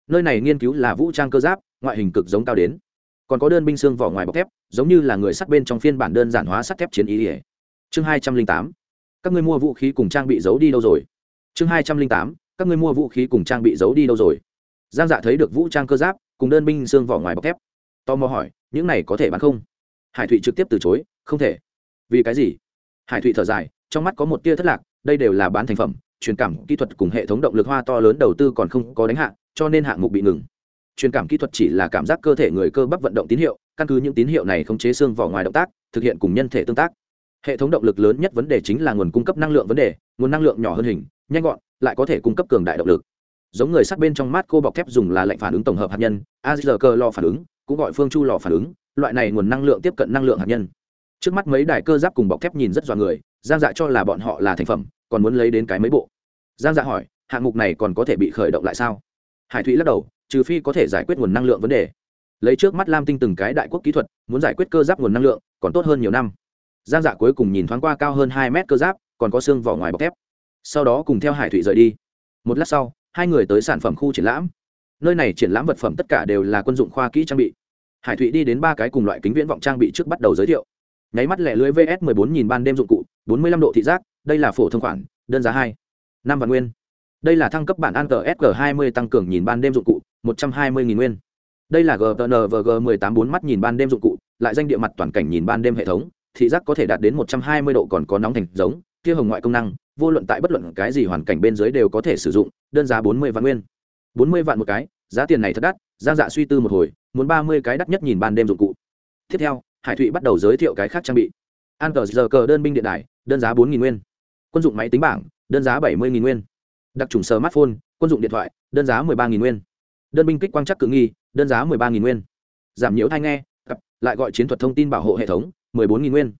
Nơi này nghiên cứu là vũ trang cơ giáp, ngoại hình cực giống cao đến. Còn có đơn binh xương vỏ ngoài bọc thép, giống như là người sắt bên trong phiên bản đơn giản hóa sắt thép chiến ý ỉa chương hai trăm linh tám, các ngươi mua vũ khí cùng trang bị giấu đi đâu rồi? Chương hai trăm linh tám, các ngươi mua vũ khí cùng trang bị giấu đi đâu rồi? Giang dạ thấy được vũ trang cơ giáp cùng đơn binh xương vỏ ngoài bọc thép, tò mò hỏi, những này có thể bán không? Hải thụy trực tiếp từ chối, không thể. Vì cái gì? Hải thụy thở dài, trong mắt có một tia thất lạc, đây đều là bán thành phẩm truyền cảm kỹ thuật cùng hệ thống động lực hoa to lớn đầu tư còn không có đánh hạ, cho nên hạng mục bị ngừng. Truyền cảm kỹ thuật chỉ là cảm giác cơ thể người cơ bắp vận động tín hiệu, căn cứ những tín hiệu này khống chế xương vỏ ngoài động tác, thực hiện cùng nhân thể tương tác. Hệ thống động lực lớn nhất vấn đề chính là nguồn cung cấp năng lượng vấn đề, nguồn năng lượng nhỏ hơn hình, nhanh gọn, lại có thể cung cấp cường đại động lực. Giống người sắt bên trong mát cô bọc thép dùng là lệnh phản ứng tổng hợp hạt nhân azr lò phản ứng, cũng gọi phương chu lò phản ứng, loại này nguồn năng lượng tiếp cận năng lượng hạt nhân. Trước mắt mấy đài cơ giáp cùng bọc thép nhìn rất dọa người, giang dạ cho là bọn họ là thành phẩm còn muốn lấy đến cái mấy bộ? Giang dạ hỏi, hạng mục này còn có thể bị khởi động lại sao? Hải thụy lắc đầu, trừ phi có thể giải quyết nguồn năng lượng vấn đề. Lấy trước mắt lam tinh từng cái đại quốc kỹ thuật, muốn giải quyết cơ giáp nguồn năng lượng, còn tốt hơn nhiều năm. Giang dạ cuối cùng nhìn thoáng qua cao hơn hai mét cơ giáp, còn có xương vỏ ngoài bọc thép. Sau đó cùng theo hải thụy rời đi. Một lát sau, hai người tới sản phẩm khu triển lãm. Nơi này triển lãm vật phẩm tất cả đều là quân dụng khoa kỹ trang bị. Hải thụy đi đến ba cái cùng loại kính viễn vọng trang bị trước bắt đầu giới thiệu. Nháy mắt lẻ lưới vs 14 nghìn ban đêm dụng cụ 45 độ thị giác đây là phổ thông khoản, đơn giá hai. Năm vạn nguyên. Đây là thăng cấp bản an sg 20 tăng cường nhìn ban đêm dụng cụ 120 nghìn nguyên. Đây là gtn và g 18 bốn mắt nhìn ban đêm dụng cụ, lại danh địa mặt toàn cảnh nhìn ban đêm hệ thống, thị giác có thể đạt đến 120 độ còn có nóng thành giống, kia hồng ngoại công năng, vô luận tại bất luận cái gì hoàn cảnh bên dưới đều có thể sử dụng, đơn giá 40 vạn nguyên. 40 vạn một cái, giá tiền này thật đắt, giang dạ suy tư một hồi, muốn 30 cái đắt nhất nhìn ban đêm dụng cụ. Tiếp theo, hải thụy bắt đầu giới thiệu cái khác trang bị. An cờ giờ cờ đơn binh điện đài, đơn giá 4 nguyên quân dụng máy tính bảng, đơn giá 70 nguyên. Đặc trùng smartphone, quân dụng điện thoại, đơn giá 13 nguyên. Đơn binh kích quang chắc cự nghi, đơn giá 13 nguyên. Giảm nhiễu thai nghe lại gọi chiến thuật thông tin bảo hộ hệ thống 14 nguyên.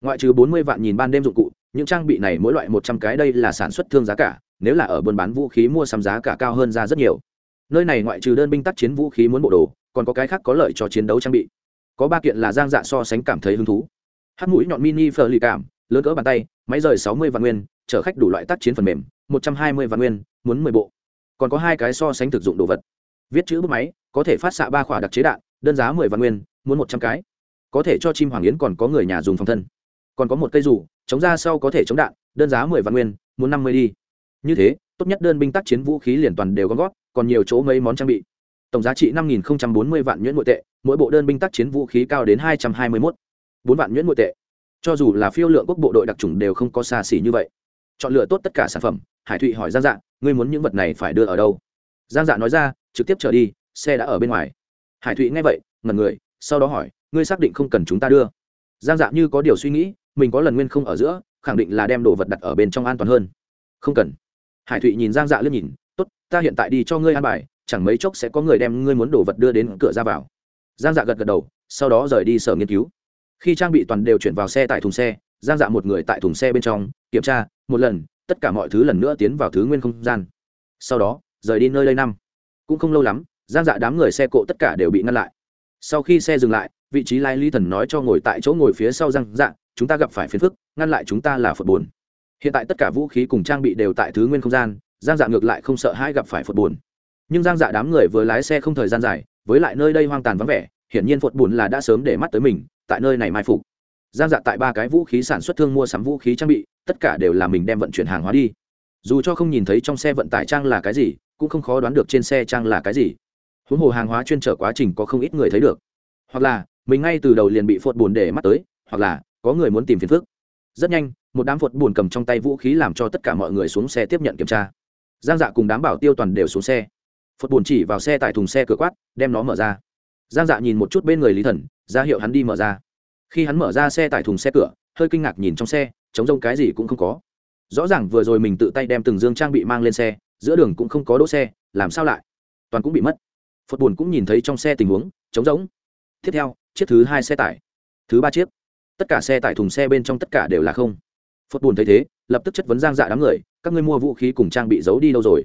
Ngoại trừ 40 vạn nhìn ban đêm dụng cụ, những trang bị này mỗi loại 100 cái đây là sản xuất thương giá cả, nếu là ở buôn bán vũ khí mua sắm giá cả cao hơn ra rất nhiều. Nơi này ngoại trừ đơn binh tác chiến vũ khí muốn bộ đồ, còn có cái khác có lợi cho chiến đấu trang bị. Có ba kiện là giang dạ so sánh cảm thấy hứng thú. Hát mũi nhọn mini phờ lì cảm lớn cỡ bàn tay, máy rời 60 vạn nguyên, chở khách đủ loại tác chiến phần mềm 120 vạn nguyên, muốn 10 bộ. Còn có hai cái so sánh thực dụng đồ vật. Viết chữ bút máy, có thể phát xạ ba khỏa đặc chế đạn, đơn giá 10 vạn nguyên, muốn 100 cái. Có thể cho chim hoàng yến còn có người nhà dùng phòng thân. Còn có một cây dù, chống ra sau có thể chống đạn, đơn giá 10 vạn nguyên, muốn 50 đi. Như thế, tốt nhất đơn binh tác chiến vũ khí liền toàn đều gom gót còn nhiều chỗ mấy món trang bị. Tổng giá trị năm nghìn bốn mươi vạn nhuyễn nội tệ, mỗi bộ đơn binh tác chiến vũ khí cao đến hai trăm hai mươi mốt. Bốn vạn nhuyễn nội tệ cho dù là phiêu lượng quốc bộ đội đặc trùng đều không có xa xỉ như vậy. Chọn lựa tốt tất cả sản phẩm, hải thụy hỏi giang dạ ngươi muốn những vật này phải đưa ở đâu? Giang dạ nói ra, trực tiếp trở đi, xe đã ở bên ngoài. Hải thụy nghe vậy ngần người, sau đó hỏi, ngươi xác định không cần chúng ta đưa? Giang dạ như có điều suy nghĩ, mình có lần nguyên không ở giữa, khẳng định là đem đồ vật đặt ở bên trong an toàn hơn. Không cần. Hải thụy nhìn giang dạ liếc nhìn, tốt, ta hiện tại đi cho ngươi an bài, chẳng mấy chốc sẽ có người đem ngươi muốn đồ vật đưa đến cửa ra vào. Giang dạ gật gật đầu, sau đó rời đi sở nghiên cứu khi trang bị toàn đều chuyển vào xe tại thùng xe, giang dạ một người tại thùng xe bên trong, kiểm tra, một lần, tất cả mọi thứ lần nữa tiến vào thứ nguyên không gian. Sau đó, rời đi nơi đây năm. Cũng không lâu lắm, giang dạ đám người xe cộ tất cả đều bị ngăn lại. Sau khi xe dừng lại, vị trí lai ly thần nói cho ngồi tại chỗ ngồi phía sau giang dạ chúng ta gặp phải phiền phức, ngăn lại chúng ta là phật bốn hiện tại tất cả vũ khí cùng trang bị đều tại thứ nguyên không gian, giang dạ ngược lại không sợ hai gặp phải phật buồn. Nhưng giang dạ đám người vừa lái xe không thời gian dài, với lại nơi đây hoang tàn vắng vẻ, hiển nhiên phật buồn là đã sớm để mắt tới mình tại nơi này mai phục. Giang dạ tại ba cái vũ khí sản xuất thương mua sắm vũ khí trang bị, tất cả đều là mình đem vận chuyển hàng hóa đi. Dù cho không nhìn thấy trong xe vận tải trang là cái gì, cũng không khó đoán được trên xe trang là cái gì. Huống hồ hàng hóa chuyên trở quá trình có không ít người thấy được. Hoặc là, mình ngay từ đầu liền bị phột buồn để mắt tới, hoặc là, có người muốn tìm phiền phức. Rất nhanh, một đám phột buồn cầm trong tay vũ khí làm cho tất cả mọi người xuống xe tiếp nhận kiểm tra. Giang dạ cùng đám bảo tiêu toàn đều xuống xe. Phột buồn chỉ vào xe tại thùng xe cửa quát, đem nó mở ra giang dạ nhìn một chút bên người lý thần, ra hiệu hắn đi mở ra. Khi hắn mở ra xe tại thùng xe cửa, hơi kinh ngạc nhìn trong xe chống rông cái gì cũng không có. Rõ ràng vừa rồi mình tự tay đem từng dương trang bị mang lên xe, giữa đường cũng không có đỗ xe, làm sao lại? Toàn cũng bị mất. Phật buồn cũng nhìn thấy trong xe tình huống chống rỗng. Tiếp theo, chiếc thứ hai xe tải. Thứ ba chiếc. Tất cả xe tải thùng xe bên trong tất cả đều là không. Phật buồn thấy thế, lập tức chất vấn giang dạ đám người, các ngươi mua vũ khí cùng trang bị giấu đi đâu rồi?